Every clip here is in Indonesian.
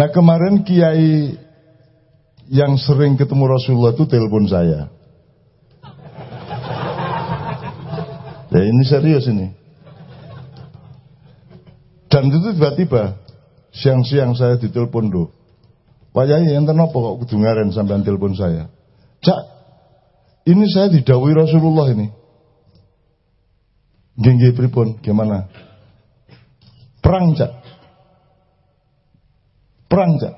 Nah kemarin kiai yang sering ketemu Rasulullah itu telepon saya. Ya ini serius ini. Dan itu tiba-tiba siang-siang saya ditelepon loh. Pak Yai yang apa kok kudu ngaren sampai telepon saya. Cak, ini saya didawai Rasulullah ini. Gengge pripun, gimana? Perang, Cak. Perang, Cak.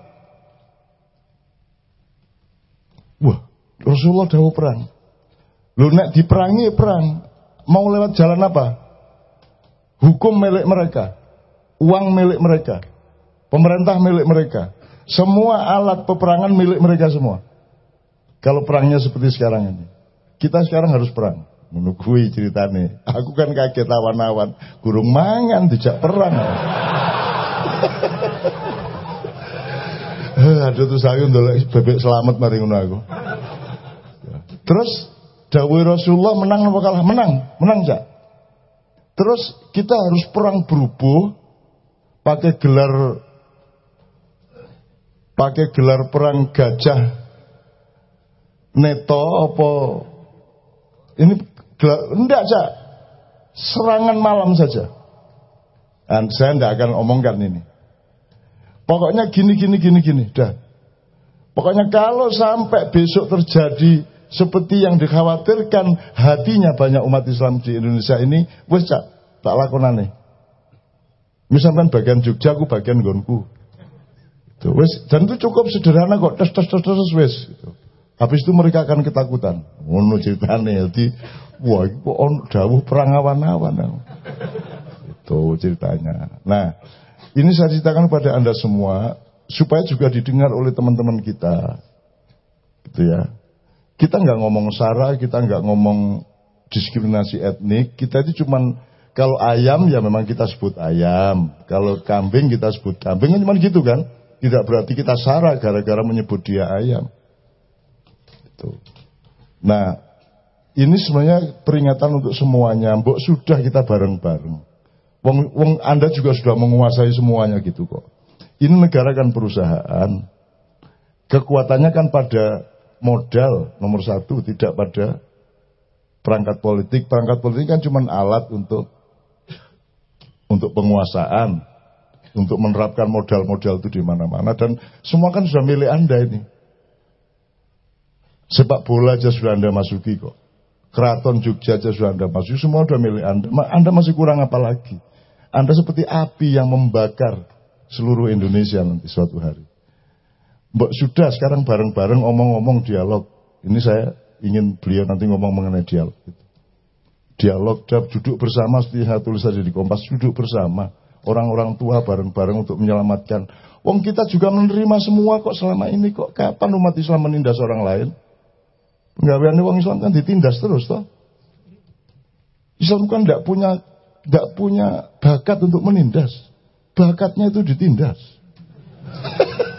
Wah, Rasulullah dawuh perang. Lu nek diperangi perang, mau lewat jalan apa? Hukum milik mereka, uang milik mereka, pemerintah milik mereka, semua alat peperangan milik mereka semua. Kalau perangnya seperti sekarang ini, kita sekarang harus perang. Menunggu ceritane. Aku kan kaget awan-awan, gurung mangan dijak perang. Aduh tuh saya untuk bebek selamat mari ngono aku. Terus Dawei Rasulullah menang apa kalah? Menang, menang cak. Terus kita harus perang berubuh pakai gelar pakai gelar perang gajah neto apa ini gelar, enggak cak serangan malam saja dan saya tidak akan omongkan ini pokoknya gini gini gini gini dah pokoknya kalau sampai besok terjadi seperti yang dikhawatirkan hatinya banyak umat Islam di Indonesia ini, wes cak, tak lakonane. Misalkan bagian Jogja, aku bagian Gonku. Itu, wes, dan itu cukup sederhana kok, tes tes tes tes wes. Gitu. Habis itu mereka akan ketakutan. Ngono ceritanya, jadi wah, itu on dawuh perang awan-awan. Itu ceritanya. Nah, ini saya ceritakan pada anda semua supaya juga didengar oleh teman-teman kita, gitu ya. Kita nggak ngomong sara, kita nggak ngomong diskriminasi etnik, kita itu cuman kalau ayam ya memang kita sebut ayam, kalau kambing kita sebut kambing, kan cuma gitu kan? Tidak berarti kita sara gara-gara menyebut dia ayam. Itu. Nah, ini sebenarnya peringatan untuk semuanya. Mbok sudah kita bareng-bareng. Wong, wong Anda juga sudah menguasai semuanya gitu kok. Ini negara kan perusahaan. Kekuatannya kan pada modal nomor satu, tidak pada perangkat politik. Perangkat politik kan cuma alat untuk untuk penguasaan, untuk menerapkan modal-modal itu di mana-mana dan semua kan sudah milik Anda ini. Sepak bola aja sudah Anda masuki kok. Keraton Jogja aja sudah Anda masuki, semua sudah milik Anda. Anda masih kurang apa lagi? Anda seperti api yang membakar seluruh Indonesia nanti suatu hari. Mbak sudah sekarang bareng-bareng omong-omong dialog. Ini saya ingin beliau nanti ngomong mengenai dialog. Dialog, duduk bersama saya tulis saja di Kompas, duduk bersama. Orang-orang tua bareng-bareng untuk menyelamatkan. Wong kita juga menerima semua kok selama ini kok. Kapan umat Islam menindas orang lain? Penggawean wong Islam kan ditindas terus toh. Islam kan tidak punya tidak punya bakat untuk menindas. Bakatnya itu ditindas.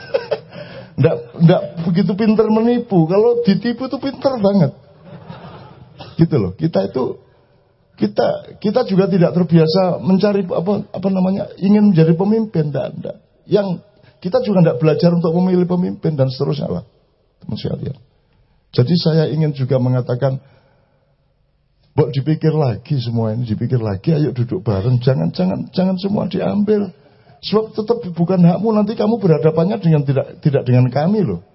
Nggak, nggak begitu pinter menipu. Kalau ditipu itu pinter banget. Gitu loh. Kita itu kita kita juga tidak terbiasa mencari apa apa namanya ingin menjadi pemimpin dan yang kita juga tidak belajar untuk memilih pemimpin dan seterusnya lah teman sekalian. Jadi saya ingin juga mengatakan Bok dipikir lagi semua ini, dipikir lagi, ayo duduk bareng, jangan jangan jangan semua diambil. Sebab tetap bukan hakmu nanti kamu berhadapannya dengan tidak tidak dengan kami loh.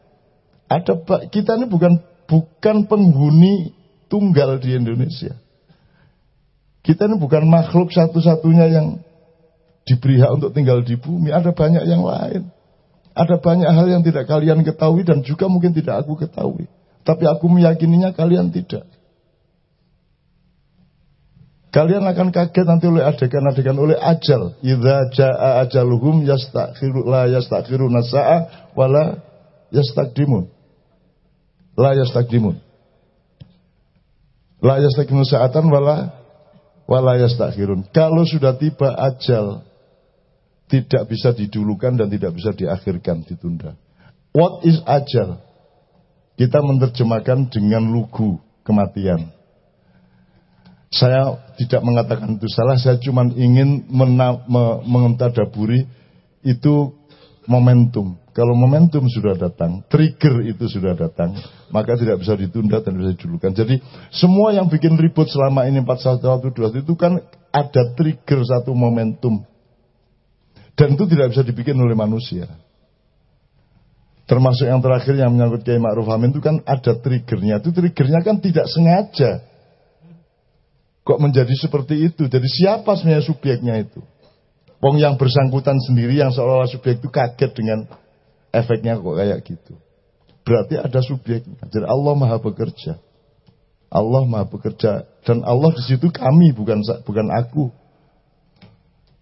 Ada kita ini bukan bukan penghuni tunggal di Indonesia. Kita ini bukan makhluk satu-satunya yang diberi hak untuk tinggal di bumi. Ada banyak yang lain. Ada banyak hal yang tidak kalian ketahui dan juga mungkin tidak aku ketahui. Tapi aku meyakininya kalian tidak. Kalian akan kaget nanti oleh adegan-adegan oleh ajal. Idza jaa ajaluhum yastakhiru la yastakhiruna sa'a wala yastakdimun. La yastakdimun. La yastakdimun sa'atan wala wala yastakhirun. Kalau sudah tiba ajal tidak bisa didulukan dan tidak bisa diakhirkan, ditunda. What is ajal? Kita menerjemahkan dengan lugu kematian. Saya tidak mengatakan itu salah, saya cuma ingin mena, me, mentadaburi itu momentum. Kalau momentum sudah datang, trigger itu sudah datang, maka tidak bisa ditunda dan bisa dijulukan. Jadi semua yang bikin ribut selama ini 4112 itu kan ada trigger satu momentum. Dan itu tidak bisa dibikin oleh manusia. Termasuk yang terakhir yang menyangkut Kiai Ma'ruf Amin itu kan ada triggernya. Itu triggernya kan tidak sengaja. Kok menjadi seperti itu? Jadi siapa sebenarnya subjeknya itu? Wong yang bersangkutan sendiri yang seolah-olah subjek itu kaget dengan efeknya kok kayak gitu. Berarti ada subjeknya. Jadi Allah Maha bekerja. Allah Maha bekerja dan Allah di situ kami bukan bukan aku.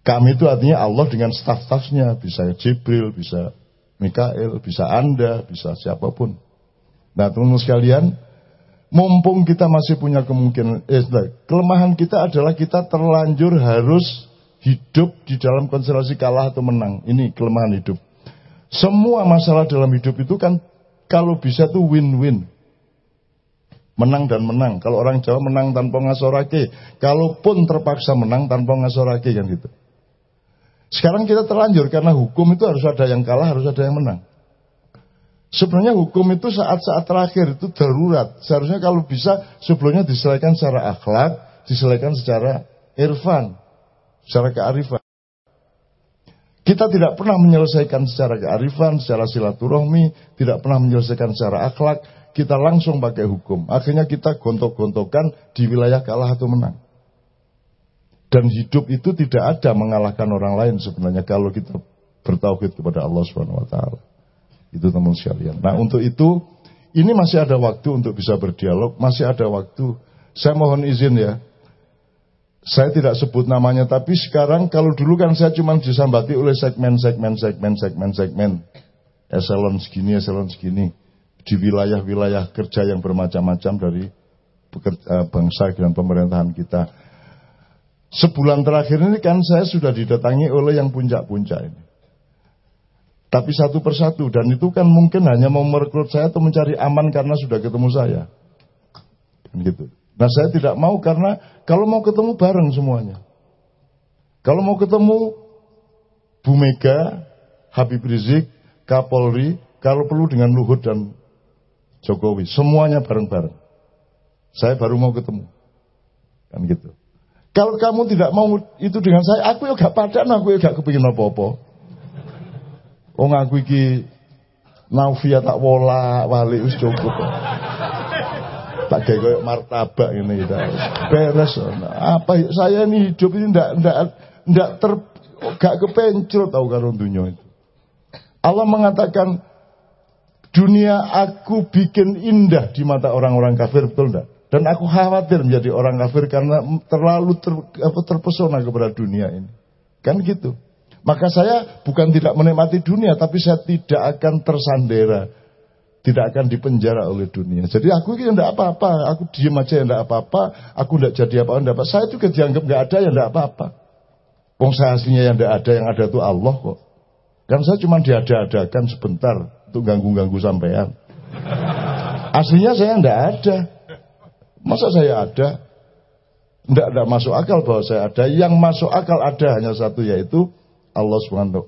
Kami itu artinya Allah dengan staf-stafnya, bisa Jibril, bisa Mikael, bisa Anda, bisa siapa pun. Nah, teman-teman sekalian, mumpung kita masih punya kemungkinan, eh, kelemahan kita adalah kita terlanjur harus hidup di dalam konstelasi kalah atau menang. Ini kelemahan hidup. Semua masalah dalam hidup itu kan kalau bisa tuh win-win. Menang dan menang. Kalau orang Jawa menang tanpa ngasorake. Kalaupun terpaksa menang tanpa ngasorake kan gitu. Sekarang kita terlanjur karena hukum itu harus ada yang kalah, harus ada yang menang. Sebenarnya hukum itu saat-saat terakhir itu darurat. Seharusnya kalau bisa sebelumnya diselesaikan secara akhlak, diselesaikan secara irfan, secara kearifan. Kita tidak pernah menyelesaikan secara kearifan, secara silaturahmi, tidak pernah menyelesaikan secara akhlak, kita langsung pakai hukum. Akhirnya kita gontok-gontokan di wilayah kalah atau menang. Dan hidup itu tidak ada mengalahkan orang lain sebenarnya kalau kita bertauhid kepada Allah Subhanahu wa taala. Itu teman sekalian. Nah, untuk itu ini masih ada waktu untuk bisa berdialog, masih ada waktu. Saya mohon izin ya, saya tidak sebut namanya, tapi sekarang kalau dulu kan saya cuma disambati oleh segmen, segmen, segmen, segmen, segmen. Eselon segini, eselon segini. Di wilayah-wilayah kerja yang bermacam-macam dari eh, bangsa dan pemerintahan kita. Sebulan terakhir ini kan saya sudah didatangi oleh yang puncak-puncak ini. Tapi satu persatu, dan itu kan mungkin hanya mau merekrut saya atau mencari aman karena sudah ketemu saya. Gitu. Nah saya tidak mau karena kalau mau ketemu bareng semuanya. Kalau mau ketemu Bu Mega, Habib Rizik, Kapolri, kalau perlu dengan Luhut dan Jokowi, semuanya bareng-bareng. Saya baru mau ketemu. Kan gitu. Kalau kamu tidak mau itu dengan saya, aku ya gak padan, aku ya gak kepingin apa-apa. Oh ngaku iki Naufia tak wola wali wis cukup. Tak kayak kayak martabak ini kita beres. Apa saya ini hidup ini ndak ndak ndak ter gak kepencrot tahu karo dunia itu Allah mengatakan dunia aku bikin indah di mata orang-orang kafir betul ndak? Dan aku khawatir menjadi orang kafir karena terlalu ter, apa, terpesona kepada dunia ini. Kan gitu maka saya bukan tidak menikmati dunia tapi saya tidak akan tersandera tidak akan dipenjara oleh dunia. Jadi aku ini tidak apa-apa, aku diem aja tidak apa-apa, aku tidak jadi apa-apa, apa. Saya juga dianggap nggak ada yang tidak apa-apa. Wong saya aslinya yang tidak ada, yang ada itu Allah kok. Kan saya cuma diada-adakan sebentar untuk ganggu-ganggu sampean. Aslinya saya tidak ada. Masa saya ada? Tidak, tidak masuk akal bahwa saya ada. Yang masuk akal ada hanya satu yaitu Allah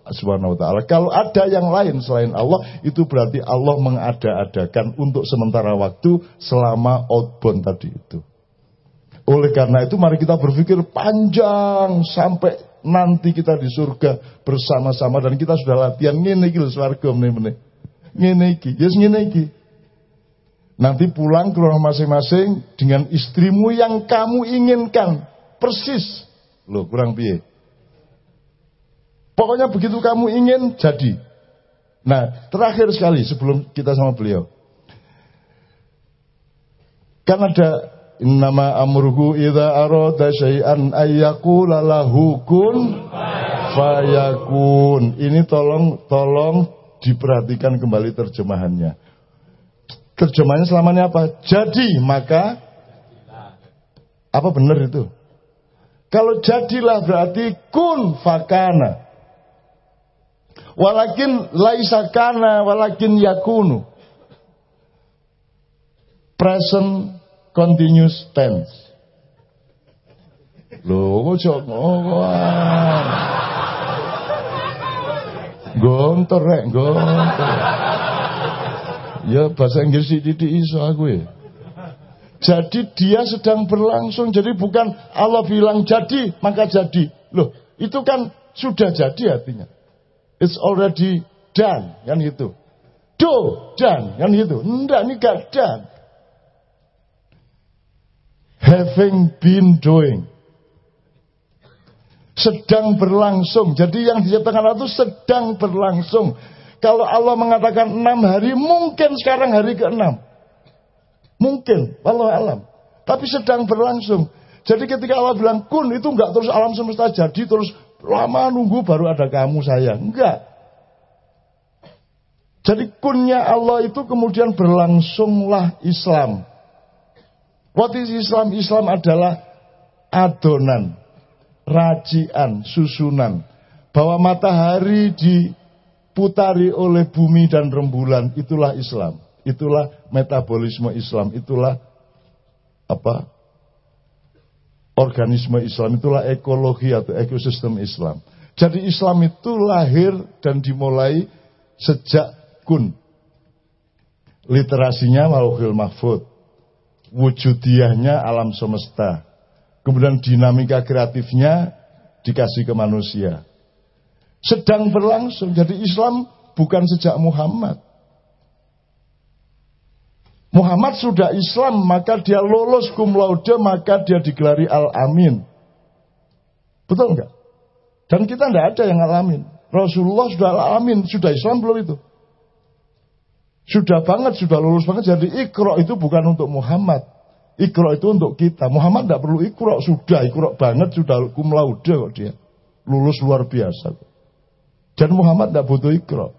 Subhanahu wa taala. Kalau ada yang lain selain Allah, itu berarti Allah mengada-adakan untuk sementara waktu selama outbound tadi itu. Oleh karena itu mari kita berpikir panjang sampai nanti kita di surga bersama-sama dan kita sudah latihan ngene iki lho swarga meneh-meneh. Ngene iki, yes ngene iki. Nanti pulang ke rumah masing-masing dengan istrimu yang kamu inginkan. Persis. Loh, kurang piye? Pokoknya begitu kamu ingin, jadi. Nah, terakhir sekali sebelum kita sama beliau. Kan ada nama amruhu idza arada syai'an ayyaqula lahu kun fayakun. Ini tolong tolong diperhatikan kembali terjemahannya. Terjemahannya selamanya apa? Jadi, maka apa benar itu? Kalau jadilah berarti kun fakana. Walakin laisa kana walakin yakunu. Present continuous tense. Loh, kok ngono. Gontor rek, gontor. Ya bahasa Inggris titik iso aku ya. Jadi dia sedang berlangsung. Jadi bukan Allah bilang jadi, maka jadi. Loh, itu kan sudah jadi artinya. It's already done, kan gitu. Do, done, kan gitu. Enggak, ini gak done. Having been doing. Sedang berlangsung. Jadi yang diciptakan Allah itu sedang berlangsung. Kalau Allah mengatakan enam hari, mungkin sekarang hari ke-6. Mungkin, Allah alam. Tapi sedang berlangsung. Jadi ketika Allah bilang kun, itu enggak terus alam semesta jadi, terus lama nunggu baru ada kamu saya. Enggak. Jadi kunnya Allah itu kemudian berlangsunglah Islam. What is Islam? Islam adalah adonan, racian, susunan. Bahwa matahari diputari oleh bumi dan rembulan, itulah Islam. Itulah metabolisme Islam, itulah apa? Organisme Islam, itulah ekologi atau ekosistem Islam. Jadi Islam itu lahir dan dimulai sejak kun. Literasinya Mauhil Mahfud. Wujudiahnya alam semesta. Kemudian dinamika kreatifnya dikasih ke manusia. Sedang berlangsung. Jadi Islam bukan sejak Muhammad. Muhammad sudah Islam, maka dia lolos cum laude, maka dia digelari Al-Amin. Betul enggak? Dan kita enggak ada yang Al-Amin. Rasulullah sudah Al-Amin, sudah Islam belum itu? Sudah banget, sudah lulus banget. Jadi ikro itu bukan untuk Muhammad. Ikro itu untuk kita. Muhammad tidak perlu ikro, sudah ikro banget, sudah cum laude kok dia. Lulus luar biasa. Dan Muhammad tidak butuh ikro.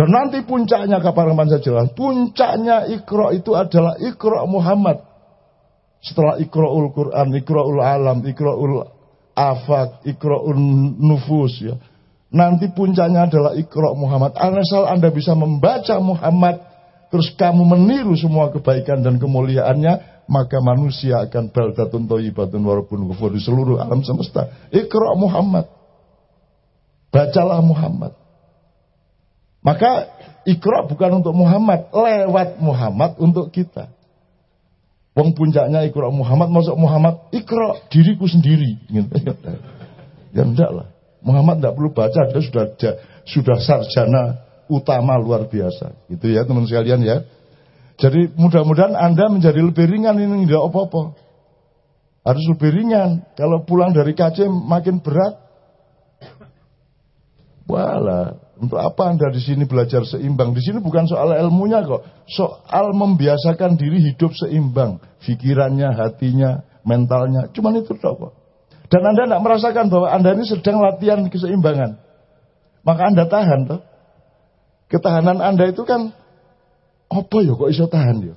Dan nanti puncaknya kapan saya jelas. Puncaknya ikro itu adalah ikro Muhammad. Setelah ikroul Quran, ikroul alam, ikroul afak, ikroul nufus ya. Nanti puncaknya adalah Iqra Muhammad. Asal Anda bisa membaca Muhammad, terus kamu meniru semua kebaikan dan kemuliaannya, maka manusia akan baldatun toyibatun warabun kufur di seluruh alam semesta. Iqra Muhammad. Bacalah Muhammad. Maka Iqra bukan untuk Muhammad, lewat Muhammad untuk kita. Wong puncaknya Iqra Muhammad, masuk Muhammad, Iqra diriku sendiri. Ya enggak lah. Muhammad tidak perlu baca, dia sudah sudah sarjana utama luar biasa. Gitu ya teman sekalian ya. Jadi mudah-mudahan Anda menjadi lebih ringan ini tidak apa-apa. Harus lebih ringan. Kalau pulang dari KC makin berat. Wala, untuk apa Anda di sini belajar seimbang? Di sini bukan soal ilmunya kok, soal membiasakan diri hidup seimbang, pikirannya, hatinya, mentalnya. Cuman itu kok. Dan Anda tidak merasakan bahwa Anda ini sedang latihan keseimbangan. Maka Anda tahan toh. Ketahanan Anda itu kan apa ya kok iso tahan ya?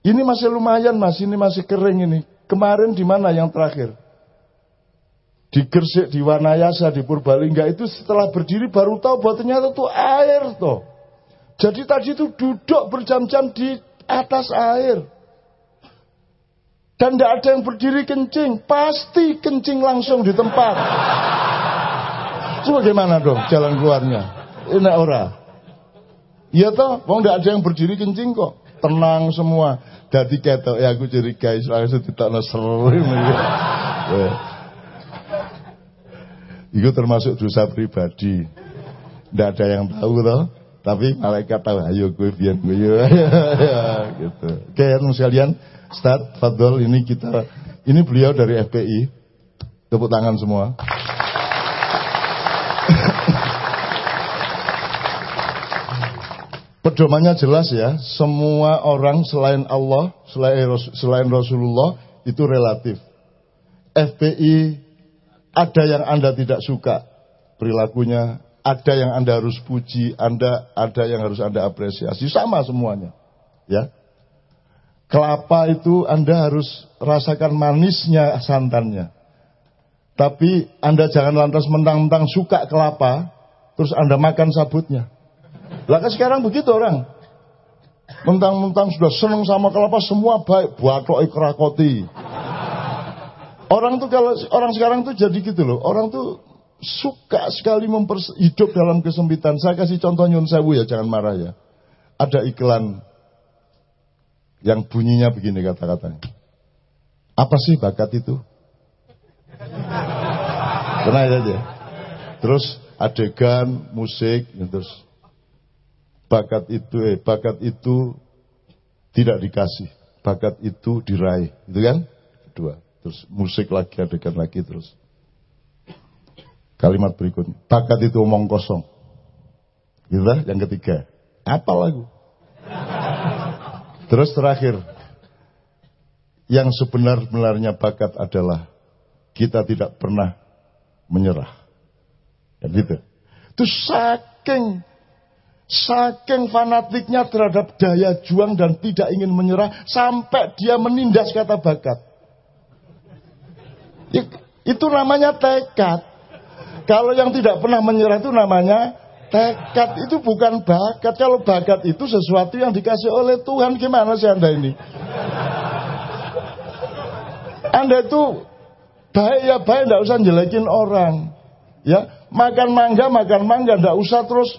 Ini masih lumayan mas, ini masih kering ini. Kemarin di mana yang terakhir? Di Gersik, di Wanayasa, di Purbalingga itu setelah berdiri baru tahu bahwa ternyata itu air toh. Jadi tadi itu duduk berjam-jam di atas air. Dan tidak ada yang berdiri kencing. Pasti kencing langsung di tempat. Coba gimana dong jalan keluarnya? Enak ora? Iya toh, wong tidak ada yang berdiri kencing kok. Tenang semua. Jadi ketok ya aku jadi guys langsung ditakno seru. Itu termasuk dosa pribadi. Tidak ada yang tahu toh. Tapi malaikat tahu, ayo gue biar gue gitu. Oke, teman sekalian, Start, Fadol, ini kita, ini beliau dari FPI. Tepuk tangan semua. Pedomannya jelas ya, semua orang selain Allah, selain Rasulullah itu relatif. FPI ada yang Anda tidak suka perilakunya, ada yang Anda harus puji, Anda ada yang harus Anda apresiasi, sama semuanya. Ya. Kelapa itu Anda harus rasakan manisnya santannya. Tapi Anda jangan lantas mentang-mentang suka kelapa, terus Anda makan sabutnya. Lah kan sekarang begitu orang. Mentang-mentang sudah senang sama kelapa, semua baik. Buat krakoti. Orang tuh kalau orang sekarang tuh jadi gitu loh. Orang tuh suka sekali hidup dalam kesempitan. Saya kasih contoh nyun sewu ya, jangan marah ya. Ada iklan yang bunyinya begini kata-katanya. Apa sih bakat itu? Pernah ya aja. Terus adegan musik, ya terus bakat itu, eh, bakat itu tidak dikasih, bakat itu diraih, itu kan? Kedua, terus musik lagi, adegan lagi terus. Kalimat berikutnya, bakat itu omong kosong. Gitu yang ketiga, apa lagu? Terus terakhir, yang sebenar-benarnya bakat adalah kita tidak pernah menyerah. Ya gitu. Itu saking saking fanatiknya terhadap daya juang dan tidak ingin menyerah sampai dia menindas kata bakat. Itu namanya tekad. Kalau yang tidak pernah menyerah itu namanya tekad. Itu bukan bakat. Kalau bakat itu sesuatu yang dikasih oleh Tuhan. Gimana sih Anda ini? Anda itu baik ya baik, tidak usah jelekin orang. Ya, makan mangga, makan mangga, tidak usah terus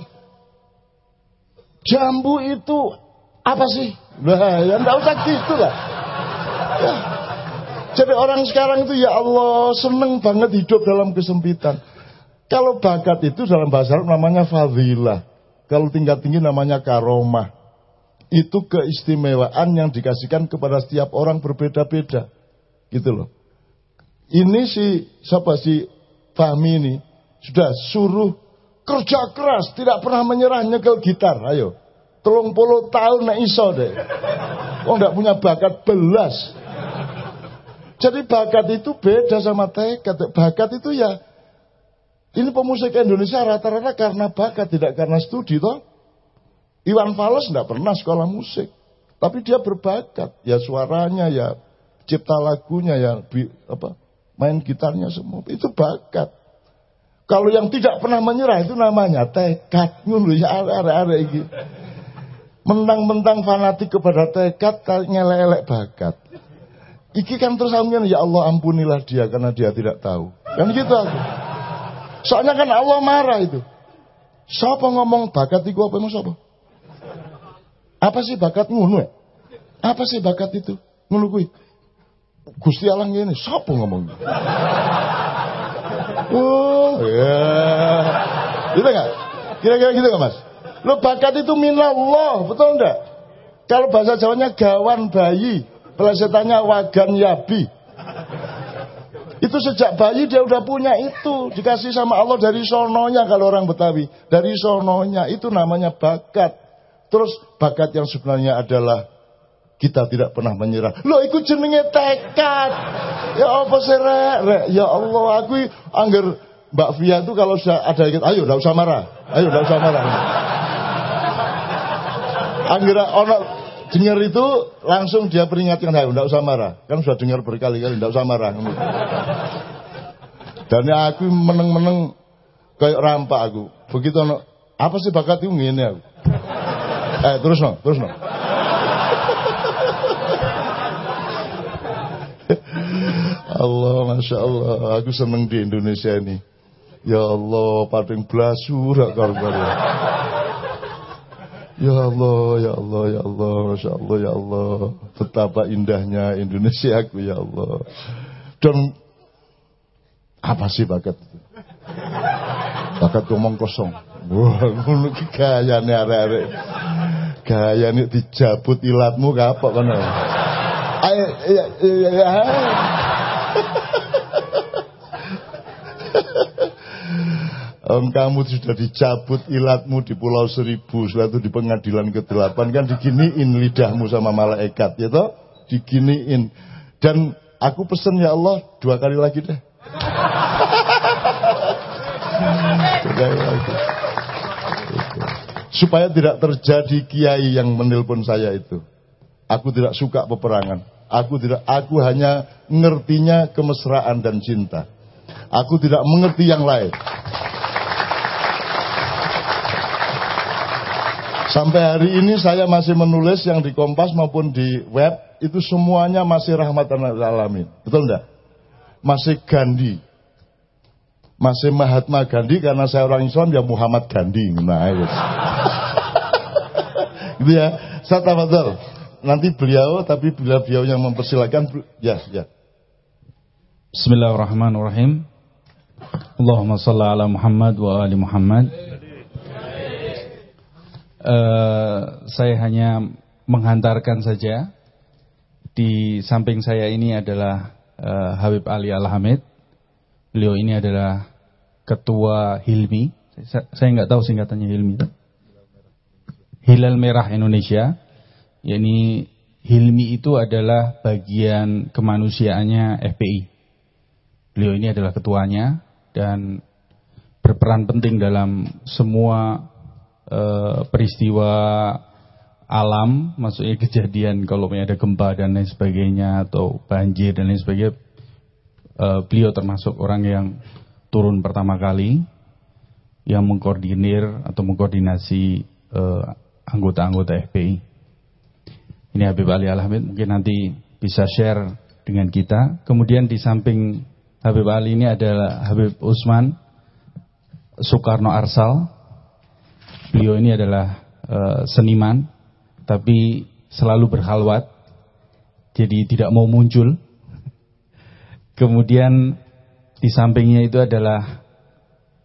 jambu itu apa sih? Nah, ya usah gitu lah. Ya. Jadi orang sekarang itu ya Allah seneng banget hidup dalam kesempitan. Kalau bakat itu dalam bahasa Arab namanya fadilah. Kalau tingkat tinggi namanya karomah. Itu keistimewaan yang dikasihkan kepada setiap orang berbeda-beda. Gitu loh. Ini si siapa si Fahmi ini sudah suruh kerja keras, tidak pernah menyerah nyekel gitar. Ayo, telung puluh tahun nek iso deh. Oh nggak punya bakat belas. Jadi bakat itu beda sama tekad. Bakat itu ya ini pemusik Indonesia rata-rata karena bakat, tidak karena studi toh. Iwan Fals tidak pernah sekolah musik, tapi dia berbakat. Ya suaranya, ya cipta lagunya ya apa main gitarnya semua itu bakat kalau yang tidak pernah menyerah itu namanya tekad ngono ya arek-arek iki mentang-mentang fanatik kepada tekad ngelek-elek bakat iki kan terus amin ya Allah ampunilah dia karena dia tidak tahu kan gitu aku soalnya kan Allah marah itu siapa ngomong bakat itu apa emang siapa apa sih bakat ngono ya? apa sih bakat itu ngono kuwi Gusti Allah ini, siapa ngomong? Oh, ya. Gitu enggak? Kira-kira gitu enggak, Mas? Lo bakat itu minallah, betul enggak? Kalau bahasa Jawanya gawan bayi, pelesetannya wagan yabi. Itu sejak bayi dia udah punya itu. Dikasih sama Allah dari sononya kalau orang Betawi. Dari sononya. Itu namanya bakat. Terus bakat yang sebenarnya adalah kita tidak pernah menyerah. Lo ikut jenenge tekad. Ya apa sih rek? Ya Allah, aku angger Mbak Via itu kalau sudah ada ayo tidak usah marah. Ayo tidak usah marah. Angger ono dengar itu langsung dia peringatkan, ayo tidak usah marah. Kan sudah dengar berkali-kali, tidak usah marah. Dan aku meneng-meneng kayak rampak aku. Begitu ono, apa sih bakat itu ngene aku. Eh terus no, terus no. Allah, Masya Allah. Aku seneng di Indonesia ini. Ya Allah, paling karuan. Ya Allah, ya Allah, ya Allah, Masya Allah, ya Allah. Betapa indahnya Indonesia aku, ya Allah. Dan apa sih bakat? Bakat ngomong kosong. Wah, ngono ki gayane arek-arek. Gayane dijabut ilatmu kapok kan. Ayo, ya, ya, ya. Om kamu sudah dicabut ilatmu di Pulau Seribu, setelah itu di pengadilan ke-8 kan diginiin lidahmu sama malaikat, ya toh? Diginiin. Dan aku pesen ya Allah dua kali lagi deh. Supaya tidak terjadi kiai yang menelpon saya itu. Aku tidak suka peperangan. Aku tidak aku hanya ngertinya kemesraan dan cinta. Aku tidak mengerti yang lain. Sampai hari ini saya masih menulis yang di Kompas maupun di web itu semuanya masih rahmatan alamin. Betul enggak? Masih Gandhi. masih Mahatma Gandhi karena saya orang Islam ya Muhammad Gandhi. Nah, itu. gitu ya. Saya tafadhol. Nanti beliau tapi bila beliau yang mempersilakan ya ya. Bismillahirrahmanirrahim. Allahumma salli ala Muhammad wa ali Muhammad. Uh, saya hanya menghantarkan saja di samping saya ini adalah uh, Habib Ali Al-Hamid. Beliau ini adalah ketua Hilmi. Saya nggak tahu singkatannya Hilmi. Hilal Merah Indonesia. Yani Hilmi itu adalah bagian kemanusiaannya FPI. Beliau ini adalah ketuanya dan berperan penting dalam semua uh, peristiwa alam, maksudnya kejadian kalau ada gempa dan lain sebagainya atau banjir dan lain sebagainya. Uh, beliau termasuk orang yang turun pertama kali yang mengkoordinir atau mengkoordinasi uh, anggota-anggota FPI. Ini Habib Ali Alhamid mungkin nanti bisa share dengan kita. Kemudian di samping Habib Ali ini adalah Habib Usman Soekarno Arsal. Beliau ini adalah uh, seniman, tapi selalu berhalwat, jadi tidak mau muncul. Kemudian di sampingnya itu adalah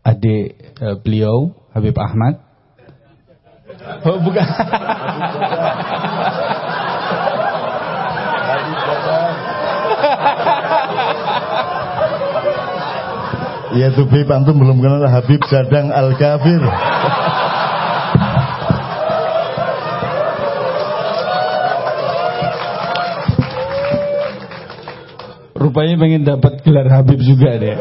adik uh, beliau Habib Ahmad. Oh bukan. Ya tuh Bib antum belum kenal Habib Jadang Al Rupanya pengen dapat gelar Habib juga deh.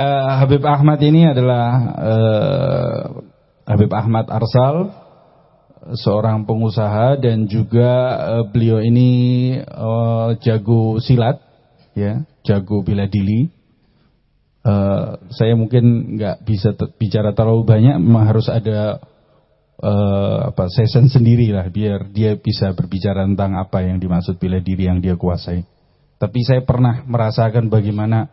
uh, Habib Ahmad ini adalah uh, Habib Ahmad Arsal, seorang pengusaha dan juga uh, beliau ini uh, jago silat, ya, jago bela diri. Uh, saya mungkin nggak bisa bicara terlalu banyak, memang harus ada uh, apa session sendiri lah biar dia bisa berbicara tentang apa yang dimaksud bela diri yang dia kuasai. Tapi saya pernah merasakan bagaimana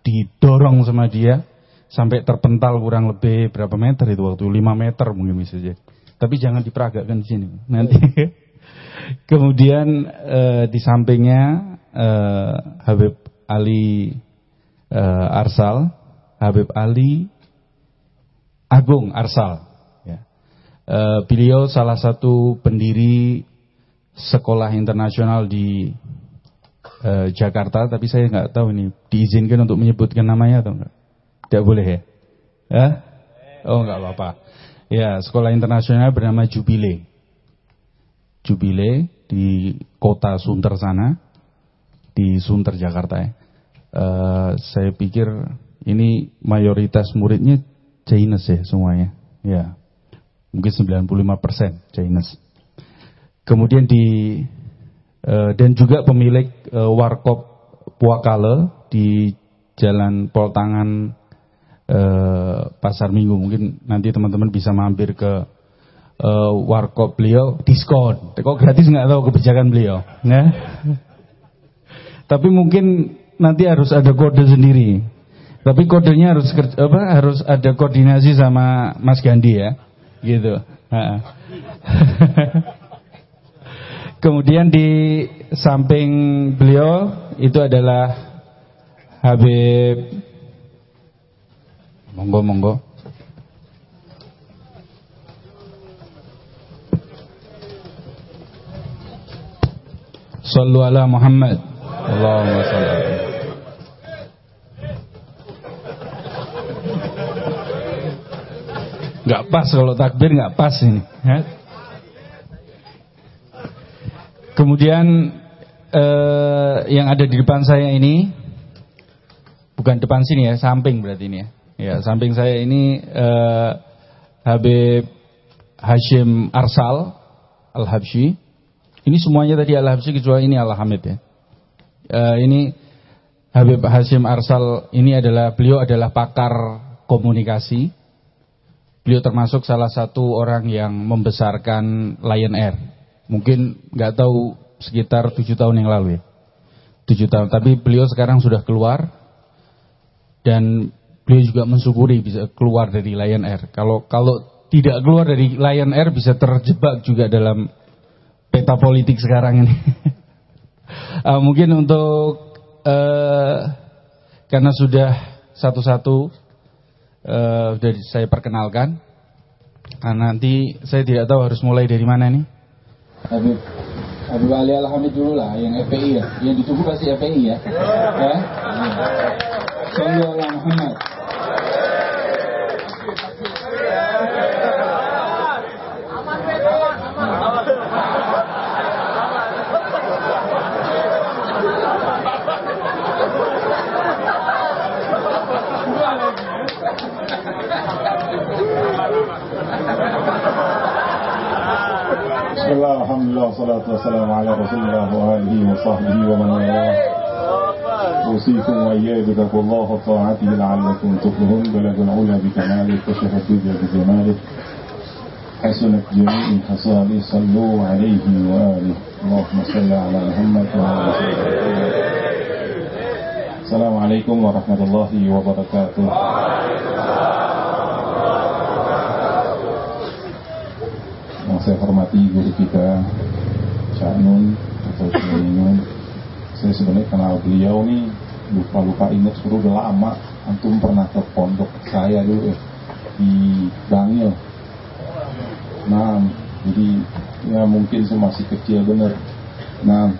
didorong sama dia sampai terpental kurang lebih berapa meter itu waktu 5 meter mungkin bisa jadi. Tapi jangan diperagakan di sini nanti. Kemudian uh, di sampingnya uh, Habib Ali uh, Arsal, Habib Ali Agung Arsal Uh, beliau salah satu pendiri sekolah internasional di uh, Jakarta, tapi saya nggak tahu ini diizinkan untuk menyebutkan namanya atau enggak? Tidak boleh ya? Ya? Oh nggak apa-apa. Ya, sekolah internasional bernama Jubile. Jubile di kota Sunter sana, di Sunter Jakarta ya. Uh, saya pikir ini mayoritas muridnya Chinese ya semuanya. Ya mungkin 95% Chinese. Kemudian di dan juga pemilik uh, warkop Puakale di Jalan Poltangan uh, Pasar Minggu. Mungkin nanti teman-teman bisa mampir ke warkop beliau diskon. Kok gratis nggak tahu kebijakan beliau, nah. Tapi mungkin nanti harus ada kode sendiri. Tapi kodenya harus apa harus ada koordinasi sama Mas Gandhi ya gitu. Kemudian di samping beliau itu adalah Habib Monggo monggo Sallu ala Muhammad Allahumma salli Nggak pas kalau takbir nggak pas ini. Ya. Kemudian eh, yang ada di depan saya ini bukan depan sini ya, samping berarti ini ya. Ya, samping saya ini eh, Habib Hashim Arsal Al-Habsyi. Ini semuanya tadi Al-Habsyi kecuali ini Al-Hamid ya. Eh, ini Habib Hashim Arsal ini adalah beliau adalah pakar komunikasi Beliau termasuk salah satu orang yang membesarkan Lion Air. Mungkin nggak tahu sekitar tujuh tahun yang lalu ya. Tujuh tahun. Tapi beliau sekarang sudah keluar dan beliau juga mensyukuri bisa keluar dari Lion Air. Kalau kalau tidak keluar dari Lion Air bisa terjebak juga dalam peta politik sekarang ini. uh, mungkin untuk uh, karena sudah satu-satu uh, saya perkenalkan. Nah, nanti saya tidak tahu harus mulai dari mana nih. Habib Habib Ali Alhamid dulu lah, yang FPI ya. Yang ditunggu pasti FPI ya. Ya. Sallallahu Muhammad. Bismillah, Alhamdulillah, salatu wassalamu ala rasulullah wa alihi wa sahbihi wa man wala أوصيكم وإياي بتقوى الله وطاعته لعلكم تفلحون. بلغ العلا بكماله كشف الدنيا بجماله حسنت جميع خصاله صلوا عليه وآله. اللهم صل على محمد وعلى آله السلام عليكم ورحمة الله وبركاته. Saya hormati guru kita Cak Nun atau Kiai Nun saya sebenarnya kenal beliau nih lupa-lupa ingat suruh udah lama antum pernah ke pondok saya dulu eh, di Bangil. Nah jadi ya mungkin saya masih kecil bener nah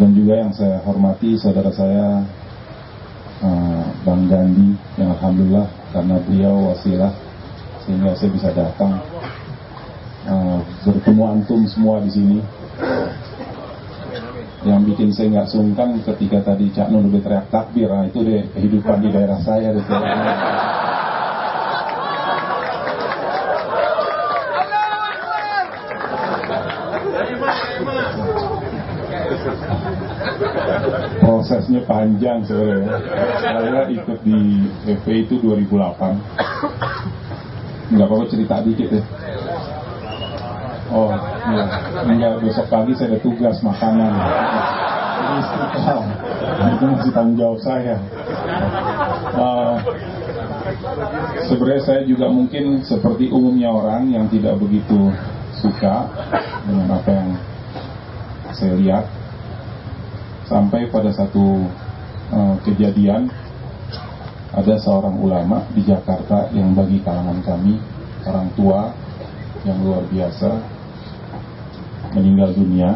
dan juga yang saya hormati saudara saya uh, Bang Gandhi yang Alhamdulillah karena beliau wasilah sehingga saya bisa datang uh, bertemu antum semua di sini. Yang bikin saya nggak sungkan ketika tadi Cak Nun lebih teriak takbir, nah itu deh kehidupan di daerah saya. Deh. prosesnya panjang sebenarnya. Saya ikut di FP itu 2008 Enggak apa-apa cerita dikit ya. Oh, iya. Enggak, besok pagi saya ada tugas makanan. Itu masih tanggung jawab saya. Uh, Sebenarnya saya juga mungkin seperti umumnya orang yang tidak begitu suka dengan apa yang saya lihat. Sampai pada satu uh, kejadian ada seorang ulama di Jakarta yang bagi kalangan kami orang tua yang luar biasa meninggal dunia.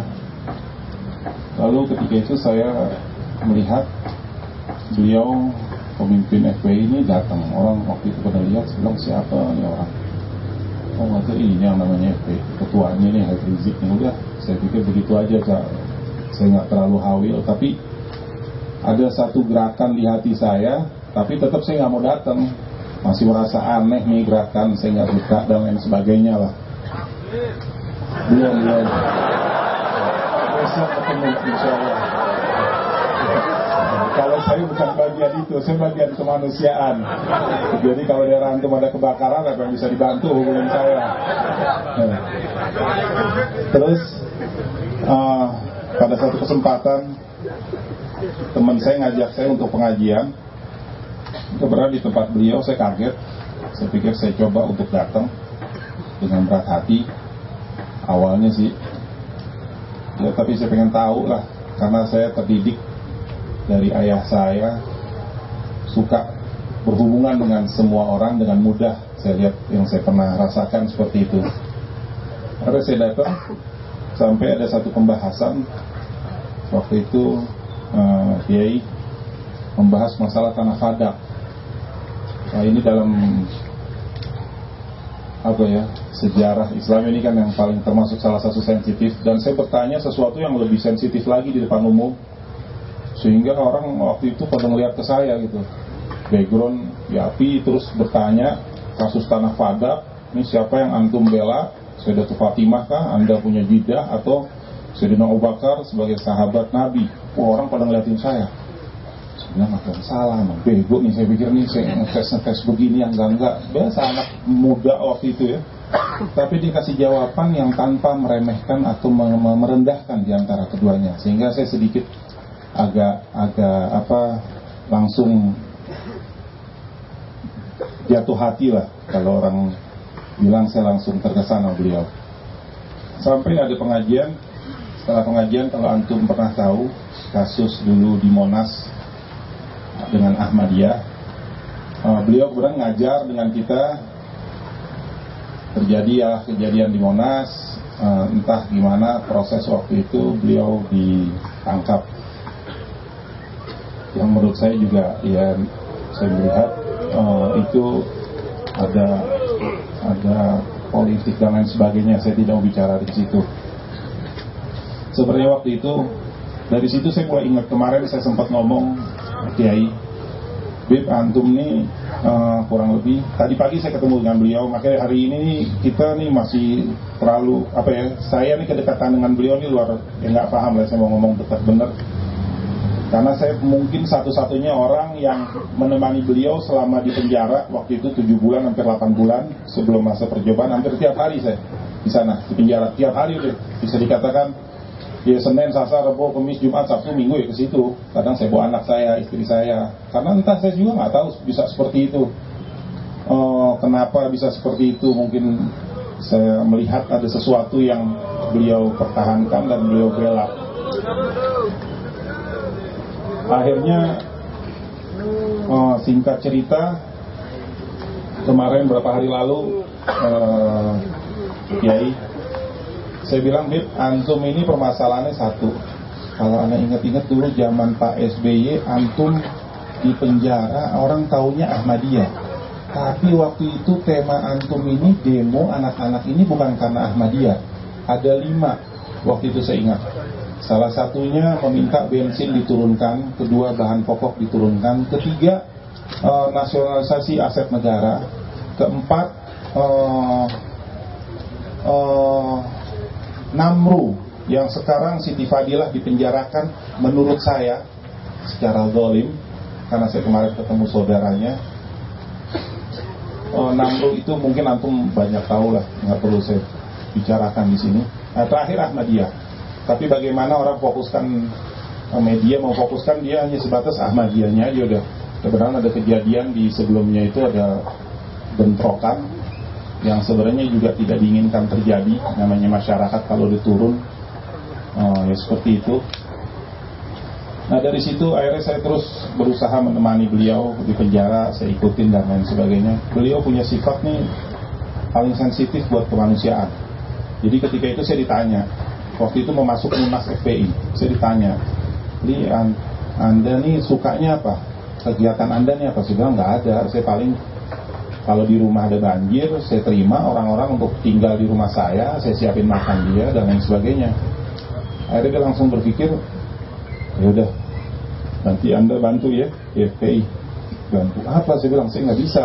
Lalu ketika itu saya melihat beliau pemimpin FPI ini datang. Orang waktu itu pada lihat bilang siapa ini orang? Oh nggak ini yang namanya FPI ketuanya nih Habib Rizik. Ya udah saya pikir begitu aja kak saya nggak terlalu hawil tapi ada satu gerakan di hati saya tapi tetap saya nggak mau datang masih merasa aneh nih gerakan saya nggak suka dan lain sebagainya lah. Belum belum. Besok ketemu insya kalau saya bukan bagian itu saya bagian kemanusiaan. Jadi kalau daerah antum ada kebakaran apa yang bisa dibantu hubungin saya? Terus uh, pada satu kesempatan teman saya ngajak saya untuk pengajian berada di tempat beliau saya kaget. Saya pikir saya coba untuk datang dengan berat hati. Awalnya sih ya tapi saya pengen tahu lah karena saya terdidik dari ayah saya suka berhubungan dengan semua orang dengan mudah. Saya lihat yang saya pernah rasakan seperti itu. Ada saya datang sampai ada satu pembahasan. Waktu itu uh, Kiai membahas masalah tanah fadak Nah ini dalam apa ya sejarah Islam ini kan yang paling termasuk salah satu sensitif. Dan saya bertanya sesuatu yang lebih sensitif lagi di depan umum. Sehingga orang waktu itu pada melihat ke saya gitu. Background ya api terus bertanya kasus tanah fadak ini siapa yang antum bela? Sayyidatul Fatimah kah? Anda punya jidah atau Sayyidina Abu Bakar sebagai sahabat Nabi? Orang pada ngeliatin saya apa yang salah emang bego nih saya pikir nih saya ngetes ngetes begini yang enggak enggak biasa anak muda waktu itu ya. Tapi dikasih jawaban yang tanpa meremehkan atau merendahkan di antara keduanya. Sehingga saya sedikit agak agak apa langsung jatuh hati lah kalau orang bilang saya langsung terkesan sama beliau. Sampai ada pengajian, setelah pengajian kalau antum pernah tahu kasus dulu di Monas dengan Ahmadiyah, uh, beliau kemudian ngajar dengan kita terjadi ya kejadian di Monas, uh, entah gimana proses waktu itu beliau ditangkap. Yang menurut saya juga ya saya melihat uh, itu ada ada politik dan lain sebagainya. Saya tidak mau bicara di situ. Sebenarnya waktu itu dari situ saya mulai ingat kemarin saya sempat ngomong Kiai. Bib antum nih uh, kurang lebih tadi pagi saya ketemu dengan beliau makanya hari ini kita nih masih terlalu apa ya saya nih kedekatan dengan beliau nih luar ya nggak paham lah saya mau ngomong dekat bener karena saya mungkin satu-satunya orang yang menemani beliau selama di penjara waktu itu tujuh bulan hampir 8 bulan sebelum masa percobaan hampir tiap hari saya di sana di penjara. Tiap hari udah bisa dikatakan ya Senin, Selasa, Rabu, Kamis, Jumat, Sabtu, Minggu ya ke situ. Kadang saya bawa anak saya, istri saya. Karena entah saya juga nggak tahu bisa seperti itu. Oh, kenapa bisa seperti itu? Mungkin saya melihat ada sesuatu yang beliau pertahankan dan beliau bela. Akhirnya uh, singkat cerita kemarin beberapa hari lalu Kiai saya bilang Bib antum ini permasalahannya satu. Kalau anda ingat-ingat dulu zaman Pak SBY antum di penjara orang taunya Ahmadiyah. Tapi waktu itu tema antum ini demo anak-anak ini bukan karena Ahmadiyah. Ada lima waktu itu saya ingat. Salah satunya meminta bensin diturunkan, kedua bahan pokok diturunkan, ketiga eh, nasionalisasi aset negara, keempat eh, eh, Namru yang sekarang Siti Fadilah dipenjarakan menurut saya secara dolim karena saya kemarin ketemu saudaranya. Oh, Namru itu mungkin antum banyak tahu lah nggak perlu saya bicarakan di sini. Nah, terakhir Ahmadiyah. Tapi bagaimana orang fokuskan eh, media mau fokuskan dia hanya sebatas Ahmadiyahnya aja udah. Kebetulan ada kejadian di sebelumnya itu ada bentrokan yang sebenarnya juga tidak diinginkan terjadi. Namanya masyarakat kalau diturun oh, ya seperti itu. Nah dari situ akhirnya saya terus berusaha menemani beliau di penjara, saya ikutin dan lain sebagainya. Beliau punya sifat nih paling sensitif buat kemanusiaan. Jadi ketika itu saya ditanya, waktu itu mau masuk Munas FPI saya ditanya Li, anda nih sukanya apa kegiatan anda nih apa bilang nggak ada saya paling kalau di rumah ada banjir saya terima orang-orang untuk tinggal di rumah saya saya siapin makan dia dan lain sebagainya. Akhirnya dia langsung berpikir ya udah nanti anda bantu ya FPI bantu apa? Saya bilang saya nggak bisa.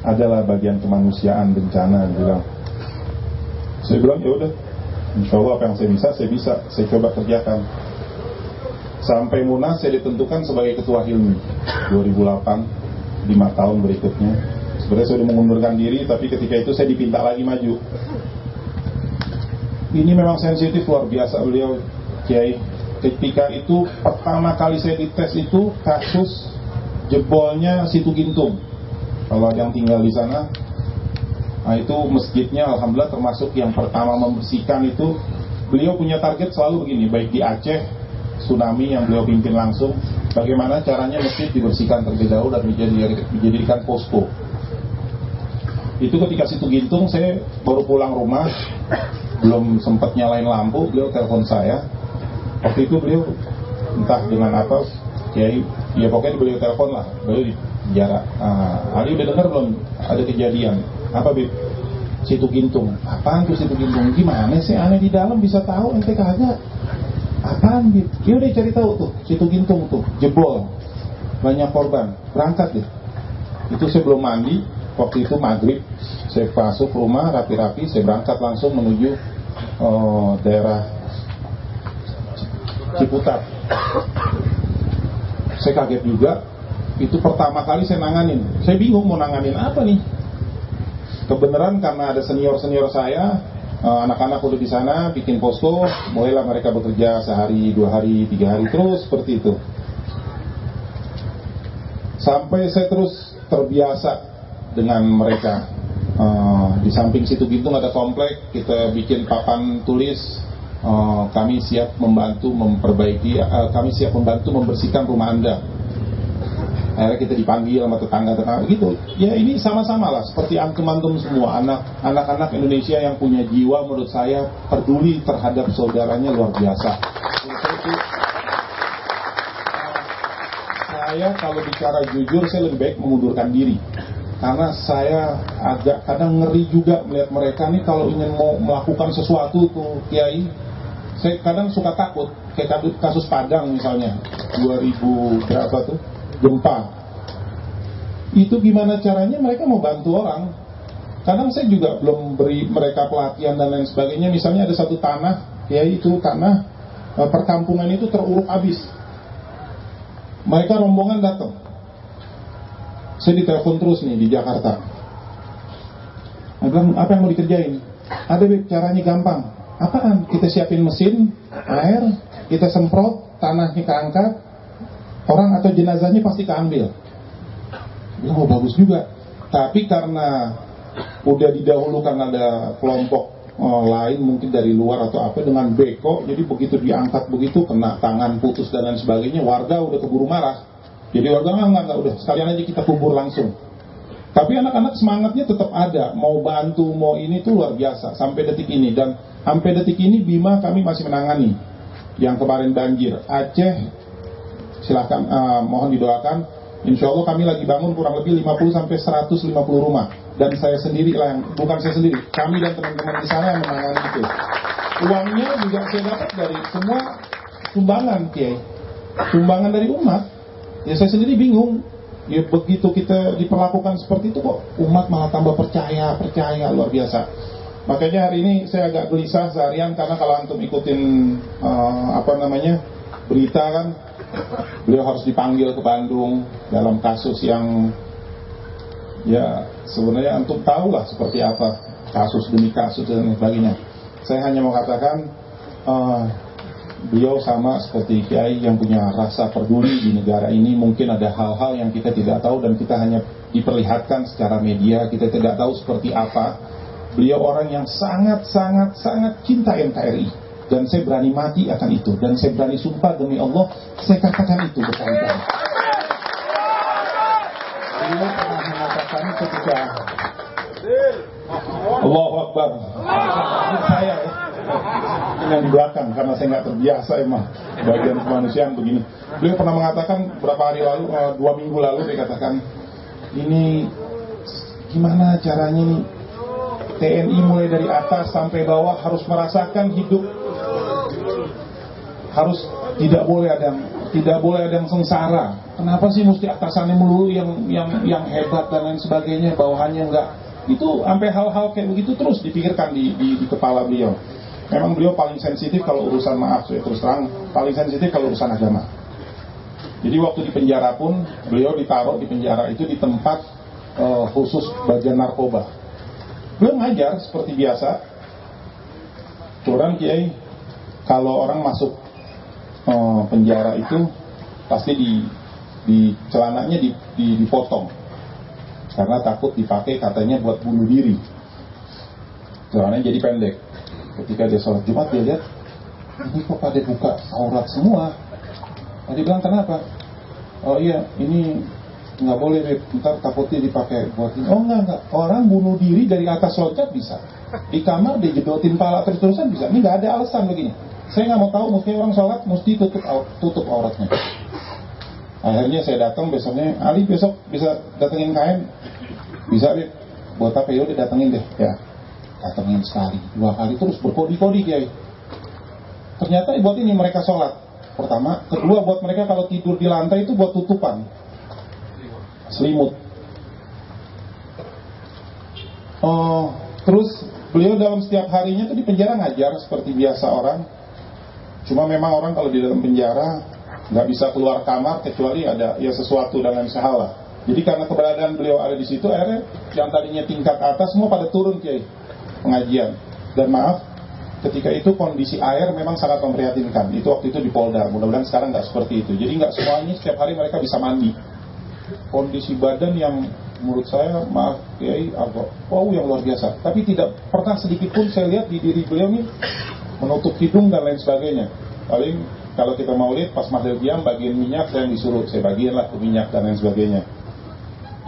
Adalah bagian kemanusiaan bencana bilang. Saya bilang ya udah Insya Allah apa yang saya bisa, saya bisa, saya coba kerjakan. Sampai Munas saya ditentukan sebagai ketua Hilmi 2008, 5 tahun berikutnya. Sebenarnya saya sudah mengundurkan diri, tapi ketika itu saya dipinta lagi maju. Ini memang sensitif luar biasa beliau, Kiai. Ketika itu pertama kali saya dites itu kasus jebolnya situ Gintung. Kalau yang tinggal di sana Nah itu masjidnya Alhamdulillah termasuk yang pertama membersihkan itu Beliau punya target selalu begini Baik di Aceh, tsunami yang beliau pimpin langsung Bagaimana caranya masjid dibersihkan terlebih dahulu dan dijadikan posko. Itu ketika situ gintung saya baru pulang rumah Belum sempat nyalain lampu, beliau telepon saya. Waktu itu beliau entah dengan apa Kiai, ya pokoknya beliau telepon lah Beliau di penjara. Ah, Ali udah dengar belum? Ada kejadian. Apa bib? Situ gintung apaan tuh situ gintung gimana sih? Aneh di dalam bisa tahu. Ente kagak apaan bib dia udah cari tahu tuh situ gintung tuh jebol. Banyak korban. Berangkat deh itu saya belum mandi. Waktu itu maghrib saya masuk rumah rapi-rapi saya berangkat langsung menuju oh, daerah Ciputat. Saya kaget juga. Itu pertama kali saya nanganin. Saya bingung mau nanganin apa nih. Kebenaran karena ada senior-senior saya anak-anak udah di sana bikin posko, mulailah mereka bekerja sehari, dua hari, tiga hari terus seperti itu. Sampai saya terus terbiasa dengan mereka. Uh, di samping situ gintung ada komplek, kita bikin papan tulis. Uh, kami siap membantu memperbaiki, uh, kami siap membantu membersihkan rumah anda akhirnya kita dipanggil sama tetangga-tetangga. Gitu. Ya ini sama-sama lah. Seperti antum-antum semua. Anak anak-anak Indonesia yang punya jiwa menurut saya peduli terhadap saudaranya luar biasa. Saya kalau bicara jujur saya lebih baik mengundurkan diri. Karena saya agak kadang ngeri juga melihat mereka nih kalau ingin mau melakukan sesuatu tuh kiai saya kadang suka takut. Kayak kasus Padang misalnya 2000 berapa tuh gempa. Itu gimana caranya mereka mau bantu orang? Kadang saya juga belum beri mereka pelatihan dan lain sebagainya. Misalnya ada satu tanah, ya itu tanah eh, perkampungan itu teruruk habis. Mereka rombongan datang. Saya ditelepon terus nih di Jakarta. Saya apa yang mau dikerjain? Ada caranya gampang. Apaan? Kita siapin mesin, air, kita semprot, tanahnya keangkat, orang atau jenazahnya pasti keambil. Ya oh, bagus juga. Tapi karena udah didahulukan ada kelompok oh, lain mungkin dari luar atau apa dengan beko, jadi begitu diangkat begitu kena tangan putus dan lain sebagainya, warga udah keburu marah. Jadi warga nggak nggak udah sekalian aja kita kubur langsung. Tapi anak-anak semangatnya tetap ada, mau bantu, mau ini tuh luar biasa sampai detik ini dan sampai detik ini Bima kami masih menangani yang kemarin banjir Aceh silahkan uh, mohon didoakan. Insya Allah kami lagi bangun kurang lebih 50 sampai 150 rumah dan saya sendiri lah yang bukan saya sendiri, kami dan teman-teman di sana yang menangani itu. Uangnya juga saya dapat dari semua sumbangan, Kiai. Sumbangan dari umat. Ya saya sendiri bingung. Ya begitu kita diperlakukan seperti itu kok umat malah tambah percaya, percaya luar biasa. Makanya hari ini saya agak gelisah seharian karena kalau antum ikutin uh, apa namanya berita kan beliau harus dipanggil ke Bandung dalam kasus yang ya sebenarnya antum tahu lah seperti apa kasus demi kasus dan sebagainya. Saya hanya mau katakan uh, beliau sama seperti Kiai yang punya rasa peduli di negara ini. Mungkin ada hal-hal yang kita tidak tahu dan kita hanya diperlihatkan secara media. Kita tidak tahu seperti apa. Beliau orang yang sangat sangat sangat cinta NKRI dan saya berani mati akan itu. Dan saya berani sumpah demi Allah saya katakan itu berkali-kali beliau pernah mengatakan ketika Allahu Akbar. Saya yang di belakang karena saya nggak terbiasa emang bagian kemanusiaan begini. Beliau pernah mengatakan beberapa hari lalu uh, dua minggu lalu dia katakan ini gimana caranya nih TNI mulai dari atas sampai bawah harus merasakan hidup harus tidak boleh ada tidak boleh ada yang sengsara. Kenapa sih mesti atasannya melulu yang yang yang hebat dan lain sebagainya, bawahannya enggak? Itu sampai hal-hal kayak begitu terus dipikirkan di, di, di kepala beliau. Memang beliau paling sensitif kalau urusan maaf, saya terus terang paling sensitif kalau urusan agama. Jadi waktu di penjara pun beliau ditaruh di penjara itu di tempat uh, khusus bagian narkoba. Beliau ngajar seperti biasa. Curang kiai, kalau orang masuk uh, penjara itu pasti di di celananya di, di, dipotong. Karena takut dipakai katanya buat bunuh diri. Celananya jadi pendek. Ketika dia sholat jumat dia lihat ini kok pada buka aurat semua? Dia bilang kenapa? Oh iya ini nggak boleh ntar takutnya dipakai buat ini oh enggak enggak orang bunuh diri dari atas loncat bisa di kamar dia jedotin pala terus-terusan bisa ini nggak ada alasan begini saya nggak mau tahu, mesti orang sholat mesti tutup tutup auratnya. Akhirnya saya datang besoknya, Ali besok bisa datengin kain, bisa deh. Buat apa ya udah datengin deh, ya. Datengin sekali, dua kali terus berkodi-kodi kiai. Ternyata buat ini mereka sholat. Pertama, kedua buat mereka kalau tidur di lantai itu buat tutupan, selimut. Oh, terus beliau dalam setiap harinya tuh di penjara ngajar seperti biasa orang Cuma memang orang kalau di dalam penjara nggak bisa keluar kamar kecuali ada ya sesuatu dan lain salah. Jadi karena keberadaan beliau ada di situ, akhirnya yang tadinya tingkat atas semua pada turun kiai pengajian. Dan maaf, ketika itu kondisi air memang sangat memprihatinkan. Itu waktu itu di Polda. Mudah-mudahan sekarang nggak seperti itu. Jadi nggak semuanya setiap hari mereka bisa mandi. Kondisi badan yang menurut saya maaf Kiai agak wow yang luar biasa. Tapi tidak pernah sedikit pun saya lihat di diri beliau ini menutup hidung dan lain sebagainya. Paling kalau kita mau lihat pas Mahdal diam bagian minyak saya yang disuruh saya bagian lah ke minyak dan lain sebagainya.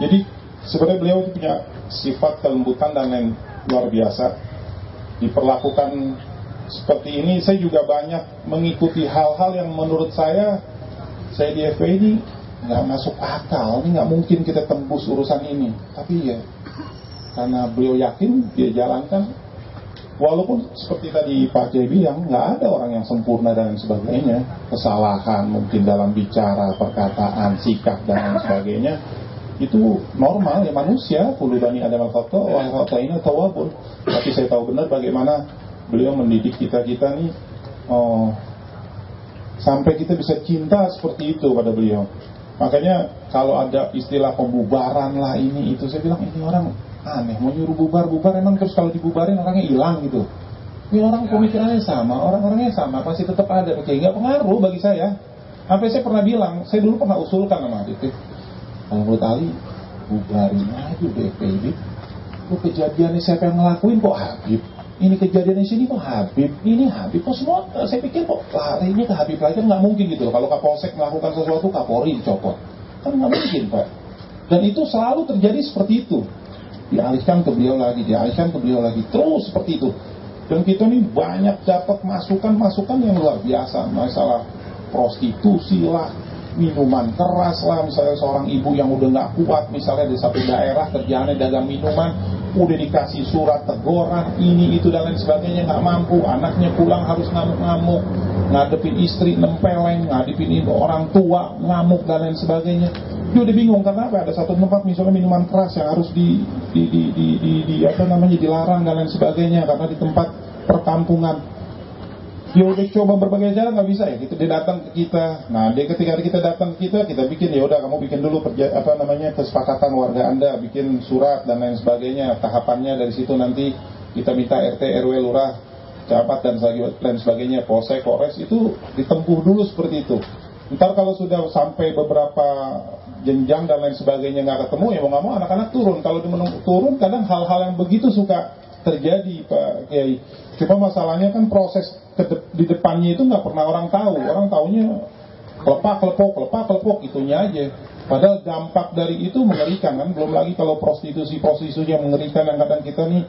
Jadi sebenarnya beliau itu punya sifat kelembutan dan lain luar biasa diperlakukan seperti ini saya juga banyak mengikuti hal-hal yang menurut saya saya di FPI ini nggak masuk akal. Ini nggak mungkin kita tembus urusan ini. Tapi ya karena beliau yakin dia jalankan. Walaupun seperti tadi Pak Kiai bilang nggak ada orang yang sempurna dan sebagainya. Kesalahan mungkin dalam bicara perkataan sikap dan lain sebagainya. Itu normal ya manusia. Puluh bani adam al khata wa ini tawabun tapi saya tahu benar bagaimana beliau mendidik kita kita nih oh, sampai kita bisa cinta seperti itu pada beliau makanya kalau ada istilah pembubaran lah ini itu saya bilang ini orang aneh mau nyuruh bubar bubar emang terus kalau dibubarin orangnya hilang gitu ini orang pemikirannya sama orang-orangnya sama pasti tetap ada oke nggak pengaruh bagi saya sampai saya pernah bilang saya dulu pernah usulkan sama Adit kalau menurut Ali, bubarin aja BPD. Kok kejadiannya siapa yang ngelakuin kok Habib? Ini kejadian di sini kok Habib? Ini Habib kok semua? Saya pikir kok larinya ke Habib lagi nggak mungkin gitu Kalau Kapolsek melakukan sesuatu, Kapolri dicopot. Kan nggak mungkin Pak. Dan itu selalu terjadi seperti itu. Dialihkan ke beliau lagi, dialihkan ke beliau lagi. Terus seperti itu. Dan kita ini banyak dapat masukan-masukan yang luar biasa. Masalah prostitusi lah, minuman keras lah. Misalnya seorang ibu yang udah nggak kuat misalnya di satu daerah kerjaannya dagang minuman udah dikasih surat teguran ini itu dan lain sebagainya nggak mampu. Anaknya pulang harus ngamuk-ngamuk. Ngadepin istri nempeleng ngadepin orang tua ngamuk dan lain sebagainya. Dia udah bingung karena apa ada satu tempat misalnya minuman keras yang harus di di di di, di, di apa namanya dilarang dan lain sebagainya karena di tempat perkampungan dia udah coba berbagai cara nggak bisa ya? Gitu dia datang ke kita. Nah dia ketika kita datang ke kita kita bikin ya udah kamu bikin dulu perja, apa namanya kesepakatan warga anda bikin surat dan lain sebagainya tahapannya dari situ nanti kita minta RT RW lurah camat dan lain sebagainya polsek polres itu ditempuh dulu seperti itu. Ntar kalau sudah sampai beberapa jenjang dan lain sebagainya nggak ketemu ya mau nggak mau anak-anak turun. Kalau turun kadang hal-hal yang begitu suka terjadi Pak Kiai. Cuma masalahnya kan proses di depannya itu nggak pernah orang tahu. Orang taunya kelepak kelepok kelepak kelepok itunya aja. Padahal dampak dari itu mengerikan kan. Belum lagi kalau prostitusi prostitusi yang mengerikan yang kadang kita nih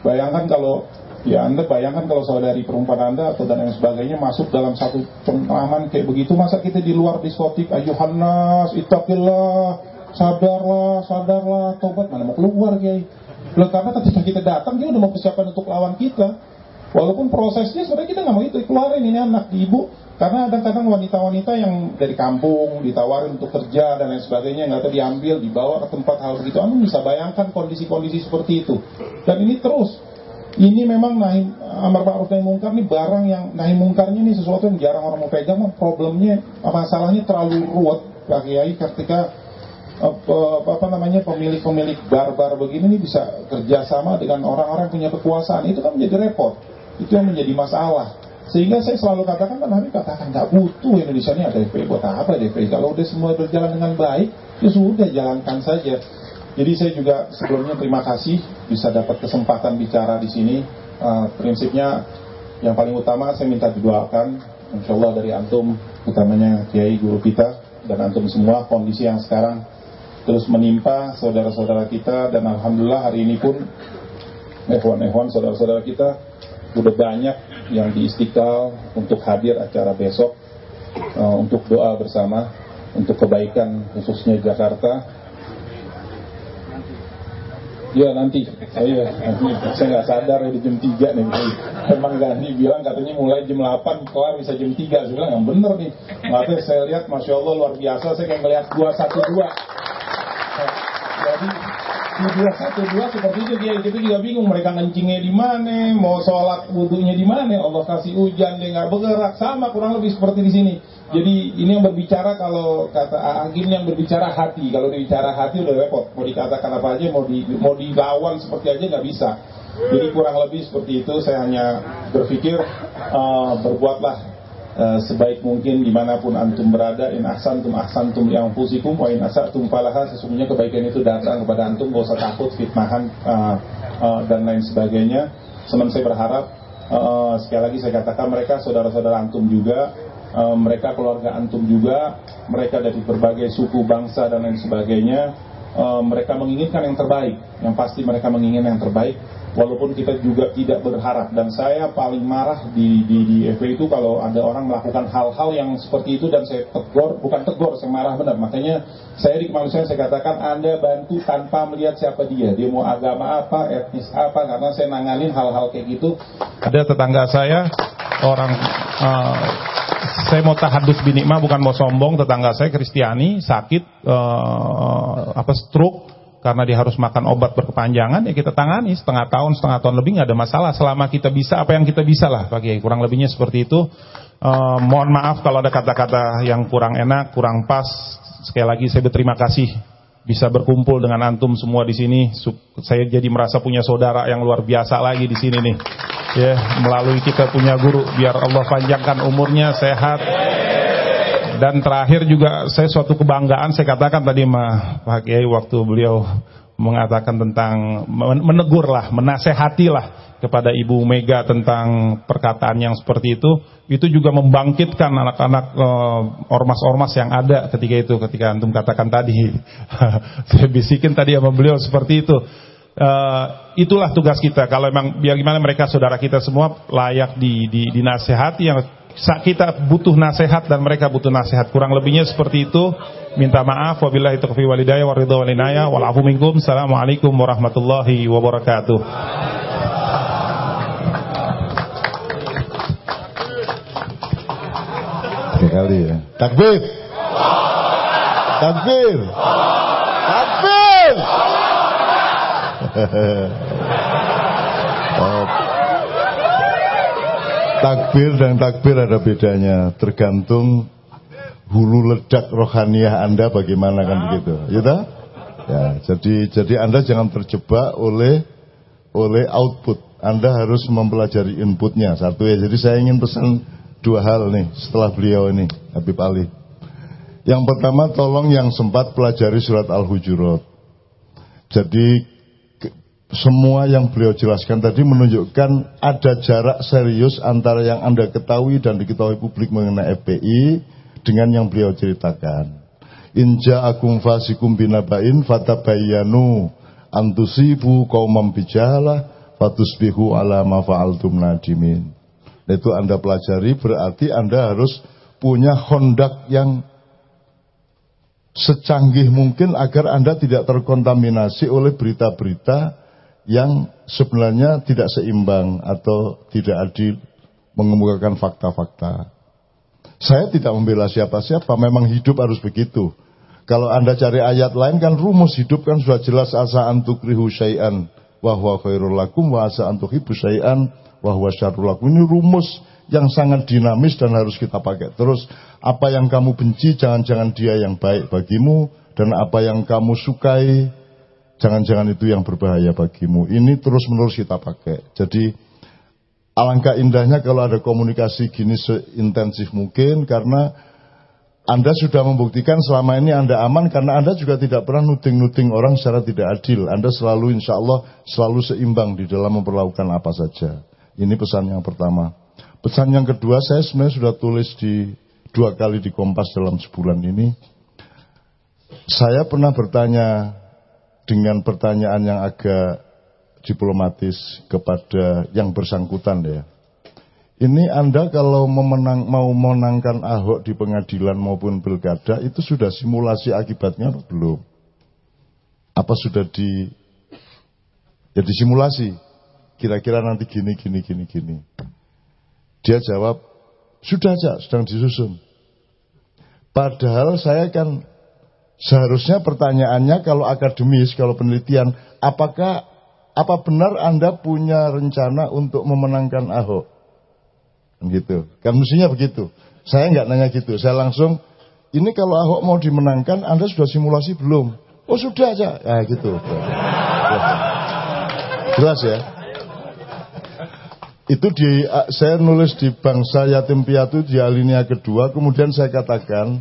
bayangkan kalau ya anda bayangkan kalau saudari perempuan anda atau dan lain sebagainya masuk dalam satu pengalaman kayak begitu masa kita di luar diskotik ayuhannas ittaqillah sadarlah sadarlah tobat mana mau keluar kiai Belum karena ketika kita datang dia udah mau persiapan untuk lawan kita Walaupun prosesnya sebenarnya kita nggak mau itu keluarin ini anak di ibu. Karena ada kadang wanita-wanita yang dari kampung ditawarin untuk kerja dan lain sebagainya nggak tahu diambil dibawa ke tempat hal begitu. Anda bisa bayangkan kondisi-kondisi seperti itu. Dan ini terus. Ini memang nahi amar ma'ruf nahi mungkar ini barang yang nahi mungkarnya ini sesuatu yang jarang orang mau pegang problemnya masalahnya terlalu ruwet. Pak Kiai ketika apa, apa namanya pemilik-pemilik bar-bar begini ini bisa kerjasama dengan orang-orang punya kekuasaan. Itu kan menjadi repot itu yang menjadi masalah. Sehingga saya selalu katakan kan hari katakan nggak butuh Indonesia ini ada DP buat apa DP? Kalau udah semua berjalan dengan baik, ya sudah jalankan saja. Jadi saya juga sebelumnya terima kasih bisa dapat kesempatan bicara di sini. Uh, prinsipnya yang paling utama saya minta didoakan, insya Allah dari antum, utamanya Kiai guru kita dan antum semua kondisi yang sekarang terus menimpa saudara-saudara kita dan alhamdulillah hari ini pun ehwan-ehwan saudara-saudara kita sudah banyak yang di Istiqlal untuk hadir acara besok uh, untuk doa bersama untuk kebaikan khususnya Jakarta. Ya nanti saya nanti saya nggak sadar ya di jam 3 nih. Emang Gandhi bilang katanya mulai jam 8 kelar bisa jam 3. Saya yang bener nih. Makanya saya lihat Masya Allah luar biasa. Saya kayak ngeliat 212. Jadi dua satu dua seperti itu dia kita juga bingung mereka ngencingnya di mana mau sholat wudhunya di mana Allah kasih hujan dia nggak bergerak sama kurang lebih seperti di sini. Jadi ini yang berbicara kalau kata angin yang berbicara hati. Kalau dibicara hati udah repot mau dikatakan apa aja mau di mau dilawan seperti aja nggak bisa. Jadi kurang lebih seperti itu saya hanya berpikir uh, berbuatlah uh, sebaik mungkin di mana pun antum berada in ahsantum ahsantum yang fusikum wa in asatum falaha sesungguhnya kebaikan itu datang kepada antum gak usah takut fitnahan uh, uh, dan lain sebagainya. Semen saya berharap uh, sekali lagi saya katakan mereka saudara-saudara antum juga uh, mereka keluarga antum juga mereka dari berbagai suku bangsa dan lain sebagainya uh, mereka menginginkan yang terbaik. Yang pasti mereka menginginkan yang terbaik walaupun kita juga tidak berharap. Dan saya paling marah di di, di FB itu kalau ada orang melakukan hal-hal yang seperti itu dan saya tegur. Bukan tegur saya marah benar. Makanya saya di kemanusiaan saya katakan anda bantu tanpa melihat siapa dia. Dia mau agama apa etnis apa. Karena saya nanganin hal-hal kayak gitu. Ada tetangga saya orang uh, saya mau tahadus binikma bukan mau sombong. Tetangga saya Kristiani sakit uh, apa stroke karena dia harus makan obat berkepanjangan ya kita tangani. Setengah tahun setengah tahun lebih nggak ada masalah. Selama kita bisa apa yang kita bisa lah Pak kurang lebihnya seperti itu. Uh, mohon maaf kalau ada kata-kata yang kurang enak kurang pas. Sekali lagi saya berterima kasih bisa berkumpul dengan antum semua di sini. Saya jadi merasa punya saudara yang luar biasa lagi di sini nih. Ya melalui kita punya guru. Biar Allah panjangkan umurnya sehat dan terakhir juga saya suatu kebanggaan saya katakan tadi Pak Kiai waktu beliau mengatakan tentang menegur lah, menasehati lah kepada Ibu Mega tentang perkataan yang seperti itu, itu juga membangkitkan anak-anak uh, ormas-ormas yang ada ketika itu, ketika antum katakan tadi, saya bisikin tadi sama beliau seperti itu. Uh, itulah tugas kita. Kalau memang biar gimana mereka saudara kita semua layak di, di, dinasehati yang kita butuh nasihat dan mereka butuh nasihat. Kurang lebihnya seperti itu. Minta maaf. Wabillahi taufiq walidayah waridha walinaya. Walafu minkum. Assalamualaikum warahmatullahi wabarakatuh. Sekali ya. Takbir. Takbir. Takbir. oh, takbir dan takbir ada bedanya. Tergantung hulu ledak rohaniah Anda bagaimana kan begitu. Ya ya jadi jadi Anda jangan terjebak oleh oleh output. Anda harus mempelajari inputnya. Satu ya jadi saya ingin pesan dua hal nih setelah beliau ini Habib Ali. Yang pertama tolong yang sempat pelajari surat Al-Hujurat. Jadi semua yang beliau jelaskan tadi menunjukkan ada jarak serius antara yang Anda ketahui dan diketahui publik mengenai FPI dengan yang beliau ceritakan. Inja akum fasikum binabain fatabayanu antusibu kaumam bijalah fatusbihu ala ma fa'altum nadimin. Itu Anda pelajari berarti Anda harus punya hondak yang secanggih mungkin agar Anda tidak terkontaminasi oleh berita-berita yang sebenarnya tidak seimbang atau tidak adil mengemukakan fakta-fakta. Saya tidak membela siapa-siapa, memang hidup harus begitu. Kalau Anda cari ayat lain kan rumus hidup kan sudah jelas asa antukrihu syai'an wahwa khairul lakum wa asa antuhibu syai'an wahwa syarrul lakum. Ini rumus yang sangat dinamis dan harus kita pakai. Terus apa yang kamu benci jangan-jangan dia yang baik bagimu dan apa yang kamu sukai Jangan-jangan itu yang berbahaya bagimu. Ini terus-menerus kita pakai. Jadi alangkah indahnya kalau ada komunikasi gini seintensif mungkin karena anda sudah membuktikan selama ini Anda aman karena Anda juga tidak pernah nuting-nuting orang secara tidak adil. Anda selalu insya Allah selalu seimbang di dalam memperlakukan apa saja. Ini pesan yang pertama. Pesan yang kedua saya sebenarnya sudah tulis di dua kali di Kompas dalam sebulan ini. Saya pernah bertanya dengan pertanyaan yang agak diplomatis kepada yang bersangkutan ya. Ini Anda kalau memenang, mau menangkan Ahok di pengadilan maupun pilkada itu sudah simulasi akibatnya belum? Apa sudah di ya disimulasi? Kira-kira nanti gini gini gini gini. Dia jawab, sudah aja sedang disusun. Padahal saya kan Seharusnya pertanyaannya kalau akademis, kalau penelitian, apakah apa benar Anda punya rencana untuk memenangkan Ahok? Kan gitu. Kan mestinya begitu. Saya nggak nanya gitu. Saya langsung, ini kalau Ahok mau dimenangkan, Anda sudah simulasi belum? Oh sudah aja. Ya gitu. Jelas ya. itu di saya nulis di bangsa yatim piatu di alinea kedua kemudian saya katakan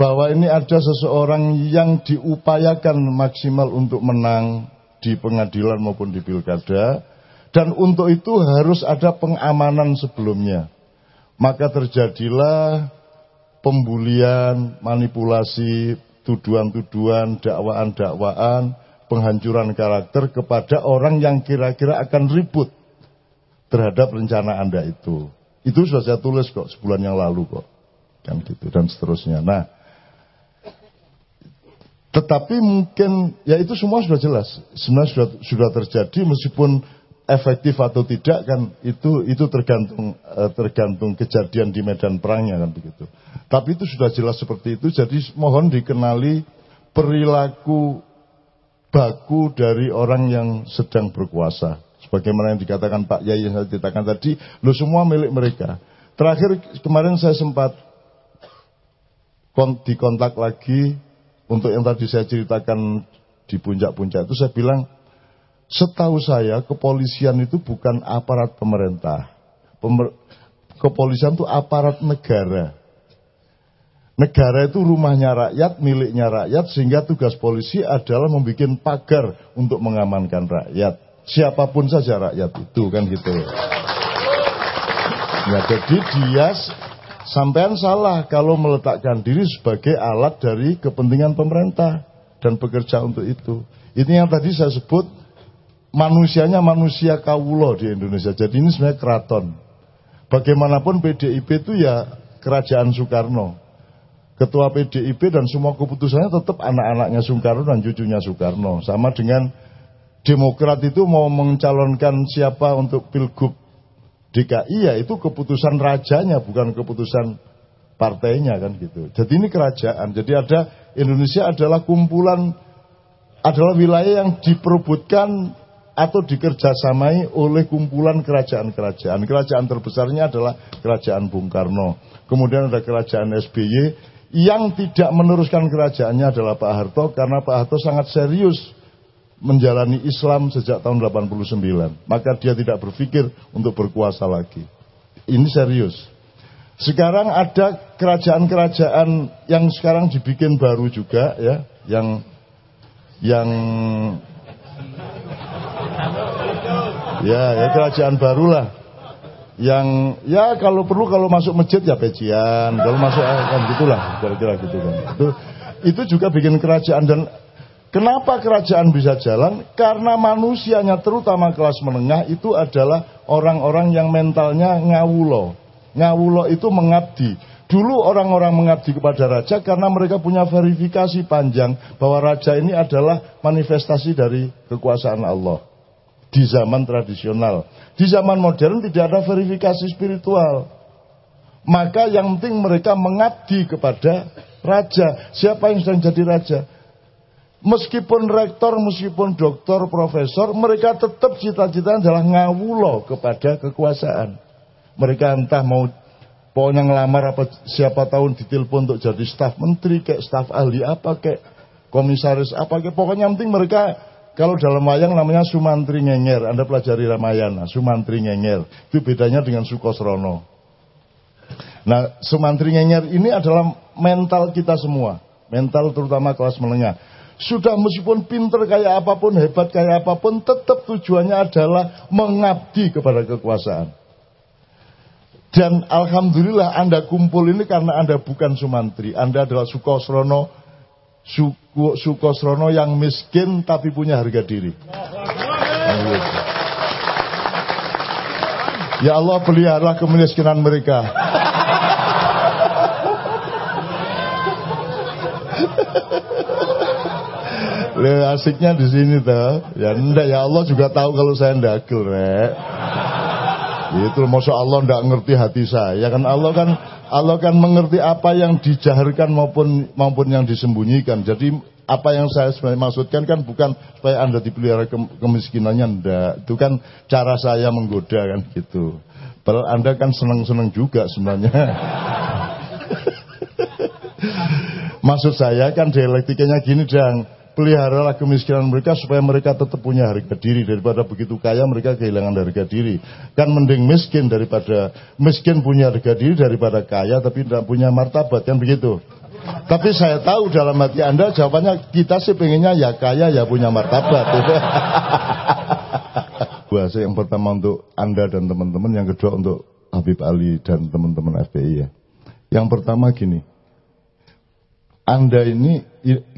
bahwa ini ada seseorang yang diupayakan maksimal untuk menang di pengadilan maupun di pilkada dan untuk itu harus ada pengamanan sebelumnya maka terjadilah pembulian manipulasi tuduhan-tuduhan dakwaan-dakwaan penghancuran karakter kepada orang yang kira-kira akan ribut terhadap rencana Anda itu. Itu sudah saya tulis kok sebulan yang lalu kok. Kan gitu dan seterusnya. Nah, tetapi mungkin ya itu semua sudah jelas. Sebenarnya sudah sudah terjadi meskipun efektif atau tidak kan itu itu tergantung eh, tergantung kejadian di medan perangnya kan begitu. Tapi itu sudah jelas seperti itu. Jadi mohon dikenali perilaku baku dari orang yang sedang berkuasa. Sebagaimana yang dikatakan Pak Yai yang saya ceritakan tadi, lo semua milik mereka. Terakhir kemarin saya sempat dikontak lagi untuk yang tadi saya ceritakan di puncak-puncak itu saya bilang setahu saya kepolisian itu bukan aparat pemerintah. Pemer kepolisian itu aparat negara. Negara itu rumahnya rakyat, miliknya rakyat, sehingga tugas polisi adalah membuat pagar untuk mengamankan rakyat siapa pun saja rakyat itu kan gitu. Ya jadi dia sampean salah kalau meletakkan diri sebagai alat dari kepentingan pemerintah dan bekerja untuk itu. Ini yang tadi saya sebut manusianya manusia kawulo di Indonesia. Jadi ini sebenarnya keraton. Bagaimanapun PDIP itu ya kerajaan Soekarno. Ketua PDIP dan semua keputusannya tetap anak-anaknya Soekarno dan cucunya Soekarno. Sama dengan Demokrat itu mau mencalonkan siapa untuk pilgub DKI ya itu keputusan rajanya bukan keputusan partainya kan gitu. Jadi ini kerajaan. Jadi ada Indonesia adalah kumpulan adalah wilayah yang diperbutkan atau dikerjasamai oleh kumpulan kerajaan-kerajaan. Kerajaan terbesarnya adalah kerajaan Bung Karno. Kemudian ada kerajaan SBY yang tidak meneruskan kerajaannya adalah Pak Harto karena Pak Harto sangat serius menjalani Islam sejak tahun 89. Maka dia tidak berpikir untuk berkuasa lagi. Ini serius. Sekarang ada kerajaan-kerajaan yang sekarang dibikin baru juga ya, yang yang ya ya kerajaan barulah yang ya kalau perlu kalau masuk masjid ya pecian kalau masuk kan gitulah kira-kira gitu kan itu itu juga bikin kerajaan dan Kenapa kerajaan bisa jalan? Karena manusianya terutama kelas menengah itu adalah orang-orang yang mentalnya ngawulo. Ngawulo itu mengabdi. Dulu orang-orang mengabdi kepada raja karena mereka punya verifikasi panjang bahwa raja ini adalah manifestasi dari kekuasaan Allah. Di zaman tradisional. Di zaman modern tidak ada verifikasi spiritual. Maka yang penting mereka mengabdi kepada raja. Siapa yang sedang jadi raja? Meskipun rektor, meskipun doktor, profesor, mereka tetap cita-cita adalah ngawulo kepada kekuasaan. Mereka entah mau pokoknya ngelamar apa siapa tahun ditelepon untuk jadi staf menteri, kayak staf ahli apa, kayak komisaris apa, kayak pokoknya yang penting mereka kalau dalam wayang namanya Sumantri Ngenger. Anda pelajari Ramayana, Sumantri Ngenger. Itu bedanya dengan Sukosrono. Nah, Sumantri Ngenger ini adalah mental kita semua. Mental terutama kelas menengah. Sudah meskipun pinter kayak apa pun, hebat kayak apa pun, tetap tujuannya adalah mengabdi kepada kekuasaan. Dan Alhamdulillah Anda kumpul ini karena Anda bukan Sumantri. Anda adalah Sukosrono, Suku, Sukosrono yang miskin tapi punya harga diri. Ya Allah pelihara kemiskinan mereka. Le, asiknya di sini tuh. Ya ndak ya Allah juga tahu kalau saya ndagel, Rek. Itu masya Allah ndak ngerti hati saya kan Allah kan Allah kan mengerti apa yang dijaharkan maupun maupun yang disembunyikan. Jadi apa yang saya sebenarnya maksudkan kan bukan supaya Anda dipelihara ke, kemiskinannya ndak. Itu kan cara saya menggoda kan gitu. Padahal Anda kan senang-senang juga sebenarnya. Maksud saya kan dialektikanya gini, Dang peliharalah kemiskinan mereka supaya mereka tetap punya harga diri daripada begitu kaya mereka kehilangan harga diri. Kan mending miskin daripada miskin punya harga diri daripada kaya tapi tidak punya martabat kan begitu. Tapi saya tahu dalam hati Anda jawabannya kita sih pengennya ya kaya ya punya martabat. Bahasa yang pertama untuk Anda dan teman-teman, yang kedua untuk Habib Ali dan teman-teman FPI ya. Yang pertama gini, Anda ini,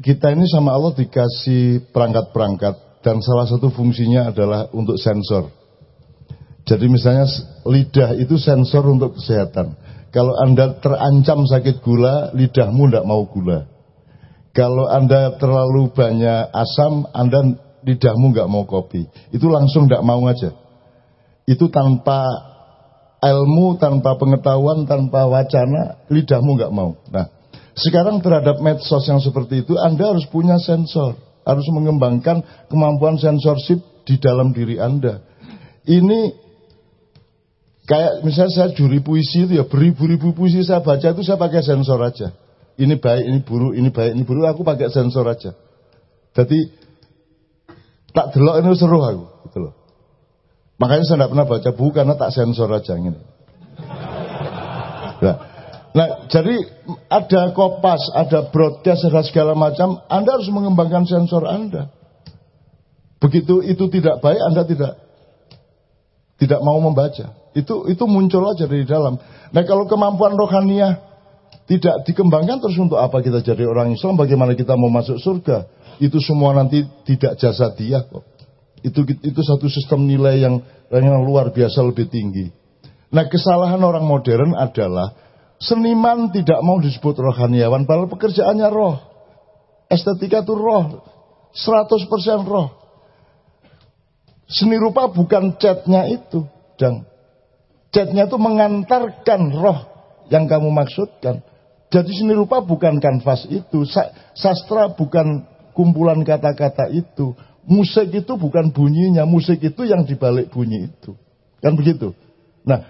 kita ini sama Allah dikasih perangkat-perangkat dan salah satu fungsinya adalah untuk sensor. Jadi misalnya lidah itu sensor untuk kesehatan. Kalau Anda terancam sakit gula, lidahmu tidak mau gula. Kalau Anda terlalu banyak asam, Anda lidahmu nggak mau kopi. Itu langsung tidak mau aja. Itu tanpa ilmu, tanpa pengetahuan, tanpa wacana, lidahmu nggak mau. Nah, sekarang terhadap medsos yang seperti itu, Anda harus punya sensor. Harus mengembangkan kemampuan sensorship di dalam diri Anda. Ini Kayak misalnya saya juri puisi itu ya beribu-ribu puisi saya baca itu saya pakai sensor aja. Ini baik, ini buruk, ini baik, ini buruk, aku pakai sensor aja. Jadi tak delok ini seru aku, gitu loh. Makanya saya tidak pernah baca buku karena tak sensor aja ini. Nah, nah, jadi ada kopas, ada broadcast, ada segala macam. Anda harus mengembangkan sensor Anda. Begitu itu tidak baik, Anda tidak tidak mau membaca. Itu itu muncul aja dari dalam. Nah kalau kemampuan rohaniah tidak dikembangkan terus untuk apa kita jadi orang Islam? Bagaimana kita mau masuk surga? Itu semua nanti tidak jasa dia kok. Itu itu satu sistem nilai yang yang luar biasa lebih tinggi. Nah kesalahan orang modern adalah seniman tidak mau disebut rohaniawan, padahal pekerjaannya roh. Estetika itu roh, 100% roh. Seni rupa bukan catnya itu, dan Catnya itu mengantarkan roh yang kamu maksudkan. Jadi seni rupa bukan kanvas itu. Sastra bukan kumpulan kata-kata itu. Musik itu bukan bunyinya. Musik itu yang dibalik bunyi itu. Kan begitu. Nah,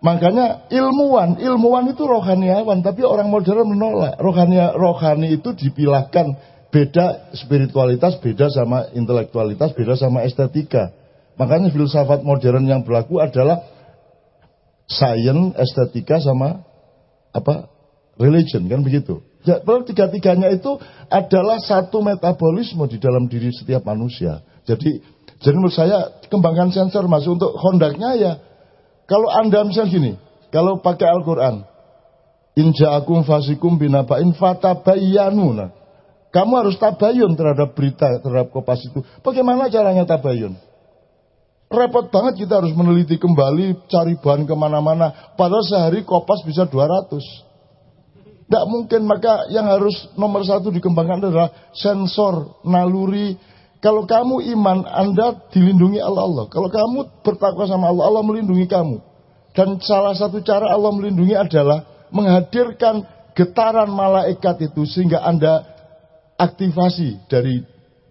makanya ilmuwan, ilmuwan itu rohaniawan. Tapi orang modern menolak. Rohani, rohani itu dipilahkan beda spiritualitas, beda sama intelektualitas, beda sama estetika. Makanya filsafat modern yang berlaku adalah science, estetika sama apa religion kan begitu. Ya, tiga-tiganya itu adalah satu metabolisme di dalam diri setiap manusia. Jadi jadi menurut saya kembangkan sensor masuk untuk kondaknya ya. Kalau anda misalnya gini, kalau pakai Al-Quran, Inja akum fasikum binabain fatabayanu. Nah, kamu harus tabayun terhadap berita terhadap kopas itu. Bagaimana caranya tabayun? Repot banget kita harus meneliti kembali, cari bahan ke mana-mana. Padahal sehari kopas bisa 200. Tidak mungkin, maka yang harus nomor satu dikembangkan adalah sensor, naluri. Kalau kamu iman, Anda dilindungi Allah Allah. Kalau kamu bertakwa sama Allah, Allah melindungi kamu. Dan salah satu cara Allah melindungi adalah menghadirkan getaran malaikat itu sehingga Anda aktivasi dari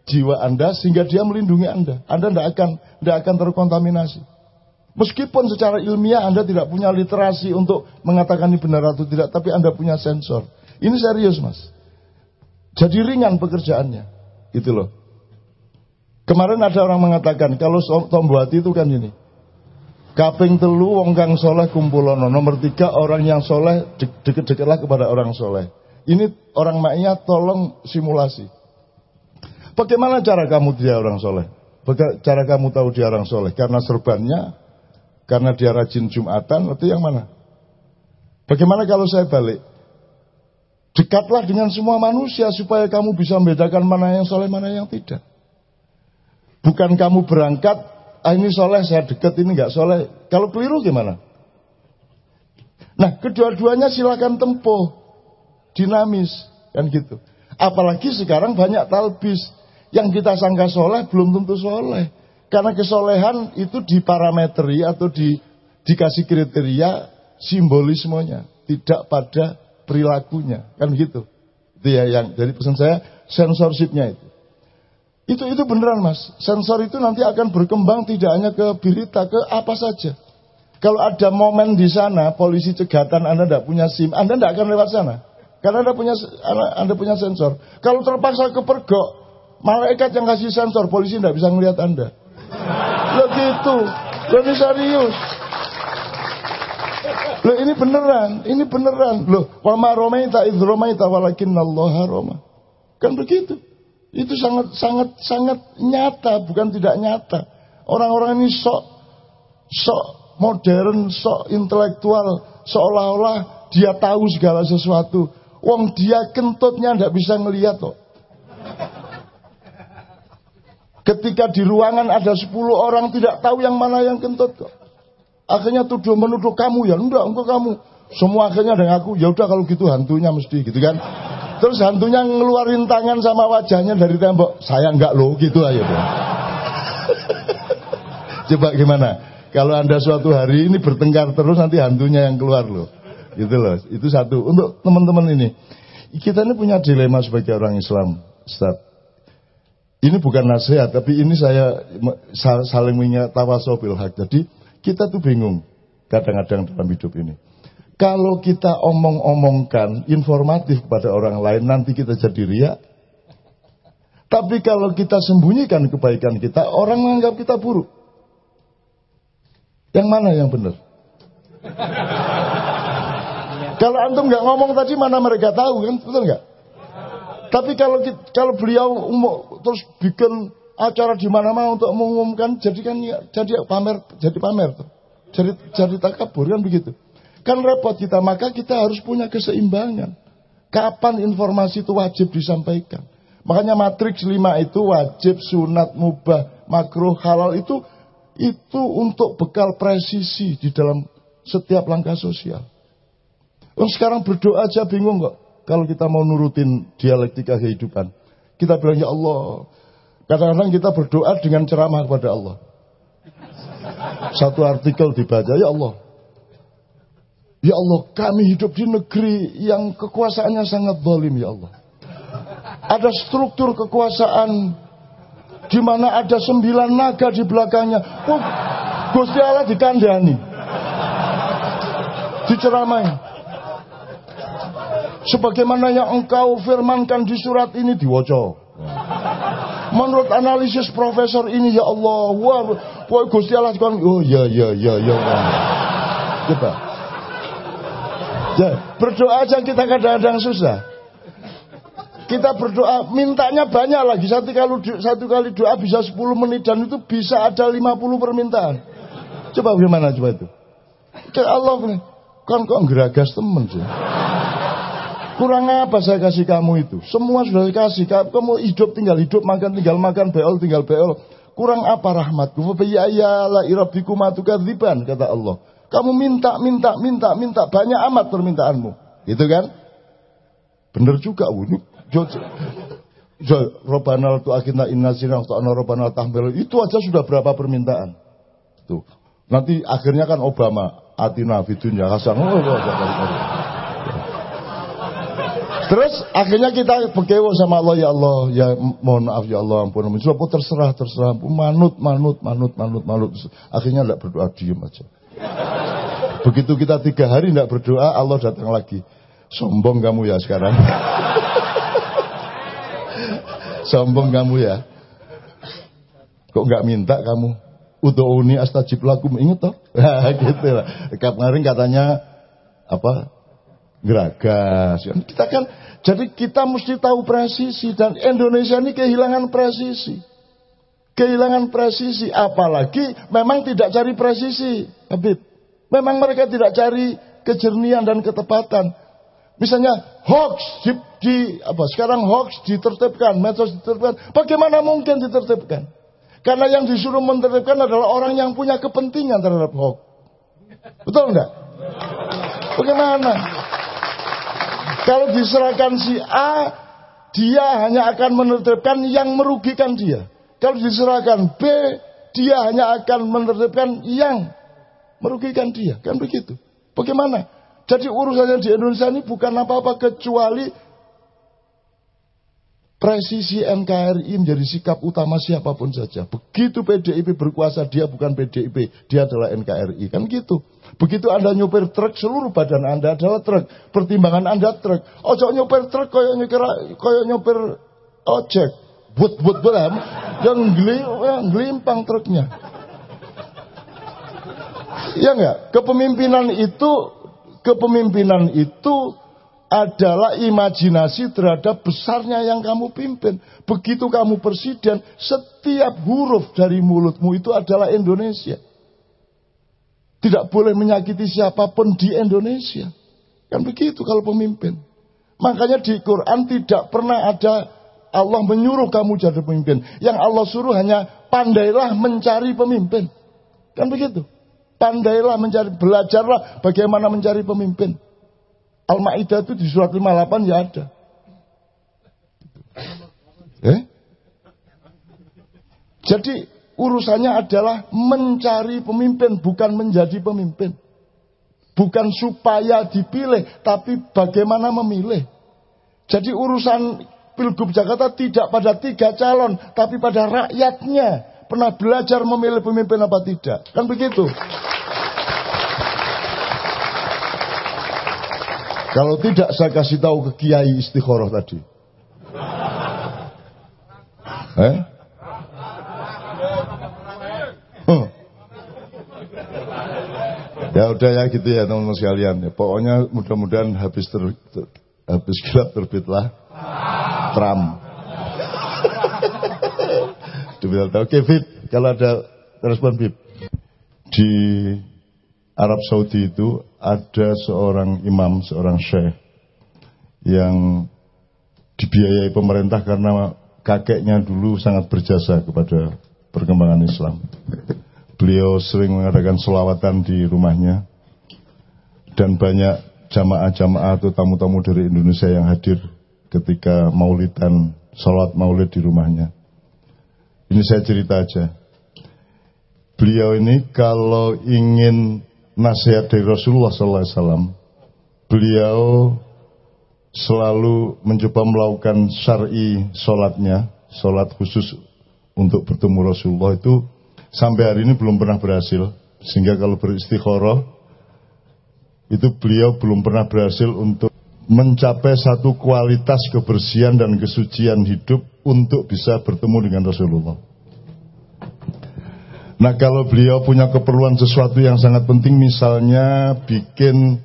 jiwa Anda sehingga dia melindungi Anda. Anda tidak akan tidak akan terkontaminasi. Meskipun secara ilmiah Anda tidak punya literasi untuk mengatakan ini benar atau tidak, tapi Anda punya sensor. Ini serius, Mas. Jadi ringan pekerjaannya. Itu loh. Kemarin ada orang mengatakan kalau tombol hati itu kan ini. Kaping telu wong kang soleh kumpulono. Nomor tiga orang yang soleh deket-deketlah kepada orang soleh. Ini orang maknya tolong simulasi. Bagaimana cara kamu dia orang soleh? Bagaimana cara kamu tahu dia orang soleh? Karena serbannya, karena dia rajin Jumatan, atau yang mana? Bagaimana kalau saya balik? Dekatlah dengan semua manusia supaya kamu bisa membedakan mana yang soleh, mana yang tidak. Bukan kamu berangkat, ah ini soleh, saya dekat, ini nggak soleh. Kalau keliru gimana? Nah, kedua-duanya silakan tempuh. Dinamis, kan gitu. Apalagi sekarang banyak talbis. Yang kita sangka soleh belum tentu soleh. Karena kesolehan itu diparameteri atau di, dikasih kriteria simbolismenya. Tidak pada perilakunya. Kan begitu. Itu ya yang dari pesan saya sensorshipnya itu. Itu itu beneran mas. Sensor itu nanti akan berkembang tidak hanya ke berita, ke apa saja. Kalau ada momen di sana, polisi cegatan Anda tidak punya SIM, Anda tidak akan lewat sana. Karena Anda punya Anda punya sensor. Kalau terpaksa kepergok, Malaikat yang kasih sensor, polisi tidak bisa ngelihat Anda. Lo gitu. Lo ini serius. Lo ini beneran, ini beneran. Lo, wa ma romaita id romaita walakin Allah roma. Kan begitu. Itu sangat sangat sangat nyata, bukan tidak nyata. Orang-orang ini sok sok modern, sok intelektual, seolah-olah dia tahu segala sesuatu. Wong dia kentutnya tidak bisa ngelihat kok. Ketika di ruangan ada 10 orang tidak tahu yang mana yang kentut kok. Akhirnya tuduh menuduh kamu ya, enggak, enggak kamu. Semua akhirnya ada aku, ya udah kalau gitu hantunya mesti gitu kan. Terus hantunya ngeluarin tangan sama wajahnya dari tembok. Saya enggak loh, gitu aja. Coba gimana? Kalau anda suatu hari ini bertengkar terus nanti hantunya yang keluar loh. Gitu loh. Itu satu. Untuk teman-teman ini. Kita ini punya dilema sebagai orang Islam. Ustaz. Ini bukan nasihat, tapi ini saya saling mengingat tawasobil hak. Jadi kita tuh bingung kadang-kadang dalam hidup ini. Kalau kita omong-omongkan informatif kepada orang lain, nanti kita jadi riak. Tapi kalau kita sembunyikan kebaikan kita, orang menganggap kita buruk. Yang mana yang benar? kalau antum nggak ngomong tadi, mana mereka tahu kan? Betul nggak? Tapi kalau kalau beliau umum, terus bikin acara di mana-mana untuk mengumumkan, jadi kan ya, jadi pamer, jadi pamer. Jadi jadi takabur kan begitu. Kan repot kita, maka kita harus punya keseimbangan. Kapan informasi itu wajib disampaikan? Makanya matriks 5 itu wajib, sunat, mubah, makruh, halal itu itu untuk bekal presisi di dalam setiap langkah sosial. Oh, sekarang berdoa aja bingung kok. Kalau kita mau nurutin dialektika kehidupan. Kita bilang, ya Allah. Kadang-kadang kita berdoa dengan ceramah kepada Allah. Satu artikel dibaca, ya Allah. Ya Allah, kami hidup di negeri yang kekuasaannya sangat zalim, ya Allah. Ada struktur kekuasaan di mana ada sembilan naga di belakangnya. Oh, Gusti Allah dikandani. Diceramai. Sebagaimana yang engkau firmankan di surat ini diwoco. Menurut analisis profesor ini ya Allah, wah, wah Gusti Allah kan, oh ya ya ya ya. Coba. Ya, berdoa aja kita kadang-kadang susah. Kita berdoa, mintanya banyak lagi. Satu kali, satu kali doa bisa 10 menit dan itu bisa ada 50 permintaan. Coba bagaimana coba itu? Kayak Allah kan kok geragas temen sih. Kurang apa saya kasih kamu itu? Semua sudah dikasih. Kamu hidup tinggal hidup, makan tinggal makan, beol tinggal beol. Kurang apa rahmatku? Ya ya la matukadziban kata Allah. Kamu minta, minta, minta, minta banyak amat permintaanmu. Gitu kan? Bener juga, ini Robanal tu akhirnya inna sinah ana robanal tahmil itu aja sudah berapa permintaan. Tuh. Nanti akhirnya kan Obama atina fidunya hasan. Oh, Terus akhirnya kita bekewo sama Allah ya Allah ya mohon maaf ya Allah ampun ampun. Sudah terserah terserah manut manut manut manut manut. Akhirnya tidak berdoa diem aja. Begitu kita tiga hari tidak berdoa Allah datang lagi. Sombong kamu ya sekarang. Sombong kamu ya. Kok nggak minta kamu? Udouni astajib lakum inget toh? gitu lah. Kemarin katanya apa geragas. Kita kan jadi kita mesti tahu presisi dan Indonesia ini kehilangan presisi. Kehilangan presisi apalagi memang tidak cari presisi, Habib. Memang mereka tidak cari kejernihan dan ketepatan. Misalnya hoax di, di apa sekarang hoax ditertibkan, medsos ditertibkan. Bagaimana mungkin ditertibkan? Karena yang disuruh menertibkan adalah orang yang punya kepentingan terhadap hoax. Betul enggak? Bagaimana? Kalau diserahkan si A, dia hanya akan menertibkan yang merugikan dia. Kalau diserahkan B, dia hanya akan menertibkan yang merugikan dia. Kan begitu. Bagaimana? Jadi urusannya di Indonesia ini bukan apa-apa kecuali presisi NKRI menjadi sikap utama siapa pun saja. Begitu PDIP berkuasa, dia bukan PDIP, dia adalah NKRI. Kan gitu. Begitu Anda nyopir truk, seluruh badan Anda adalah truk. Pertimbangan Anda truk. Ojo nyopir truk koyok nyopir, koyok nyopir ojek. But but but yang gelimpang truknya. Ya enggak? Kepemimpinan itu kepemimpinan itu adalah imajinasi terhadap besarnya yang kamu pimpin. Begitu kamu presiden, setiap huruf dari mulutmu itu adalah Indonesia. Tidak boleh menyakiti siapa pun di Indonesia. Kan begitu kalau pemimpin. Makanya di Quran tidak pernah ada Allah menyuruh kamu jadi pemimpin. Yang Allah suruh hanya pandailah mencari pemimpin. Kan begitu. Pandailah mencari, belajarlah bagaimana mencari pemimpin. Al-Ma'idah itu di surat 58 ya ada. Eh? Jadi urusannya adalah mencari pemimpin, bukan menjadi pemimpin. Bukan supaya dipilih, tapi bagaimana memilih. Jadi urusan Pilgub Jakarta tidak pada tiga calon, tapi pada rakyatnya. Pernah belajar memilih pemimpin apa tidak. Kan begitu. Kalau tidak saya kasih tahu ke Kiai Istikharah tadi. Eh? Huh. Ya udah ya gitu ya teman-teman sekalian. Ya, pokoknya mudah-mudahan habis ter, ter, habis gelap terbitlah Trump. Oke, Fit, kalau ada respon Fit. Di Arab Saudi itu ada seorang imam, seorang syekh yang dibiayai pemerintah karena kakeknya dulu sangat berjasa kepada perkembangan Islam. Beliau sering mengadakan selawatan di rumahnya dan banyak jamaah-jamaah atau tamu-tamu dari Indonesia yang hadir ketika maulidan, sholat maulid di rumahnya. Ini saya cerita aja. Beliau ini kalau ingin nasihat dari Rasulullah SAW, beliau selalu mencoba melakukan syari sholatnya, sholat khusus untuk bertemu Rasulullah itu sampai hari ini belum pernah berhasil. Sehingga kalau beristikharah, itu beliau belum pernah berhasil untuk mencapai satu kualitas kebersihan dan kesucian hidup untuk bisa bertemu dengan Rasulullah. Nah kalau beliau punya keperluan sesuatu yang sangat penting misalnya bikin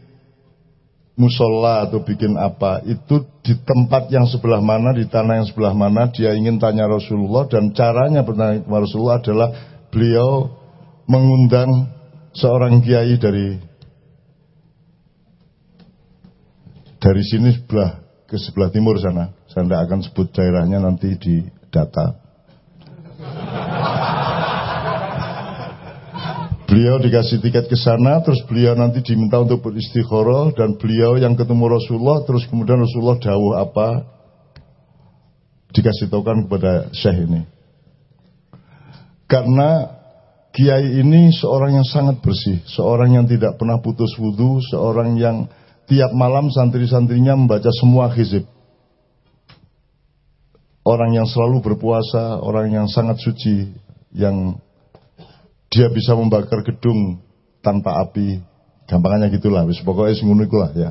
musola atau bikin apa itu di tempat yang sebelah mana di tanah yang sebelah mana dia ingin tanya Rasulullah dan caranya bertanya kepada Rasulullah adalah beliau mengundang seorang kiai dari dari sini sebelah ke sebelah timur sana saya tidak akan sebut daerahnya nanti di data Beliau dikasih tiket ke sana, terus beliau nanti diminta untuk beristikharah dan beliau yang ketemu Rasulullah, terus kemudian Rasulullah dawuh apa dikasih tahukan kepada Syekh ini. Karena Kiai ini seorang yang sangat bersih, seorang yang tidak pernah putus wudhu, seorang yang tiap malam santri-santrinya membaca semua hizib. Orang yang selalu berpuasa, orang yang sangat suci, yang dia bisa membakar gedung tanpa api. Gampangannya gitulah, wis pokoknya ngono lah ya.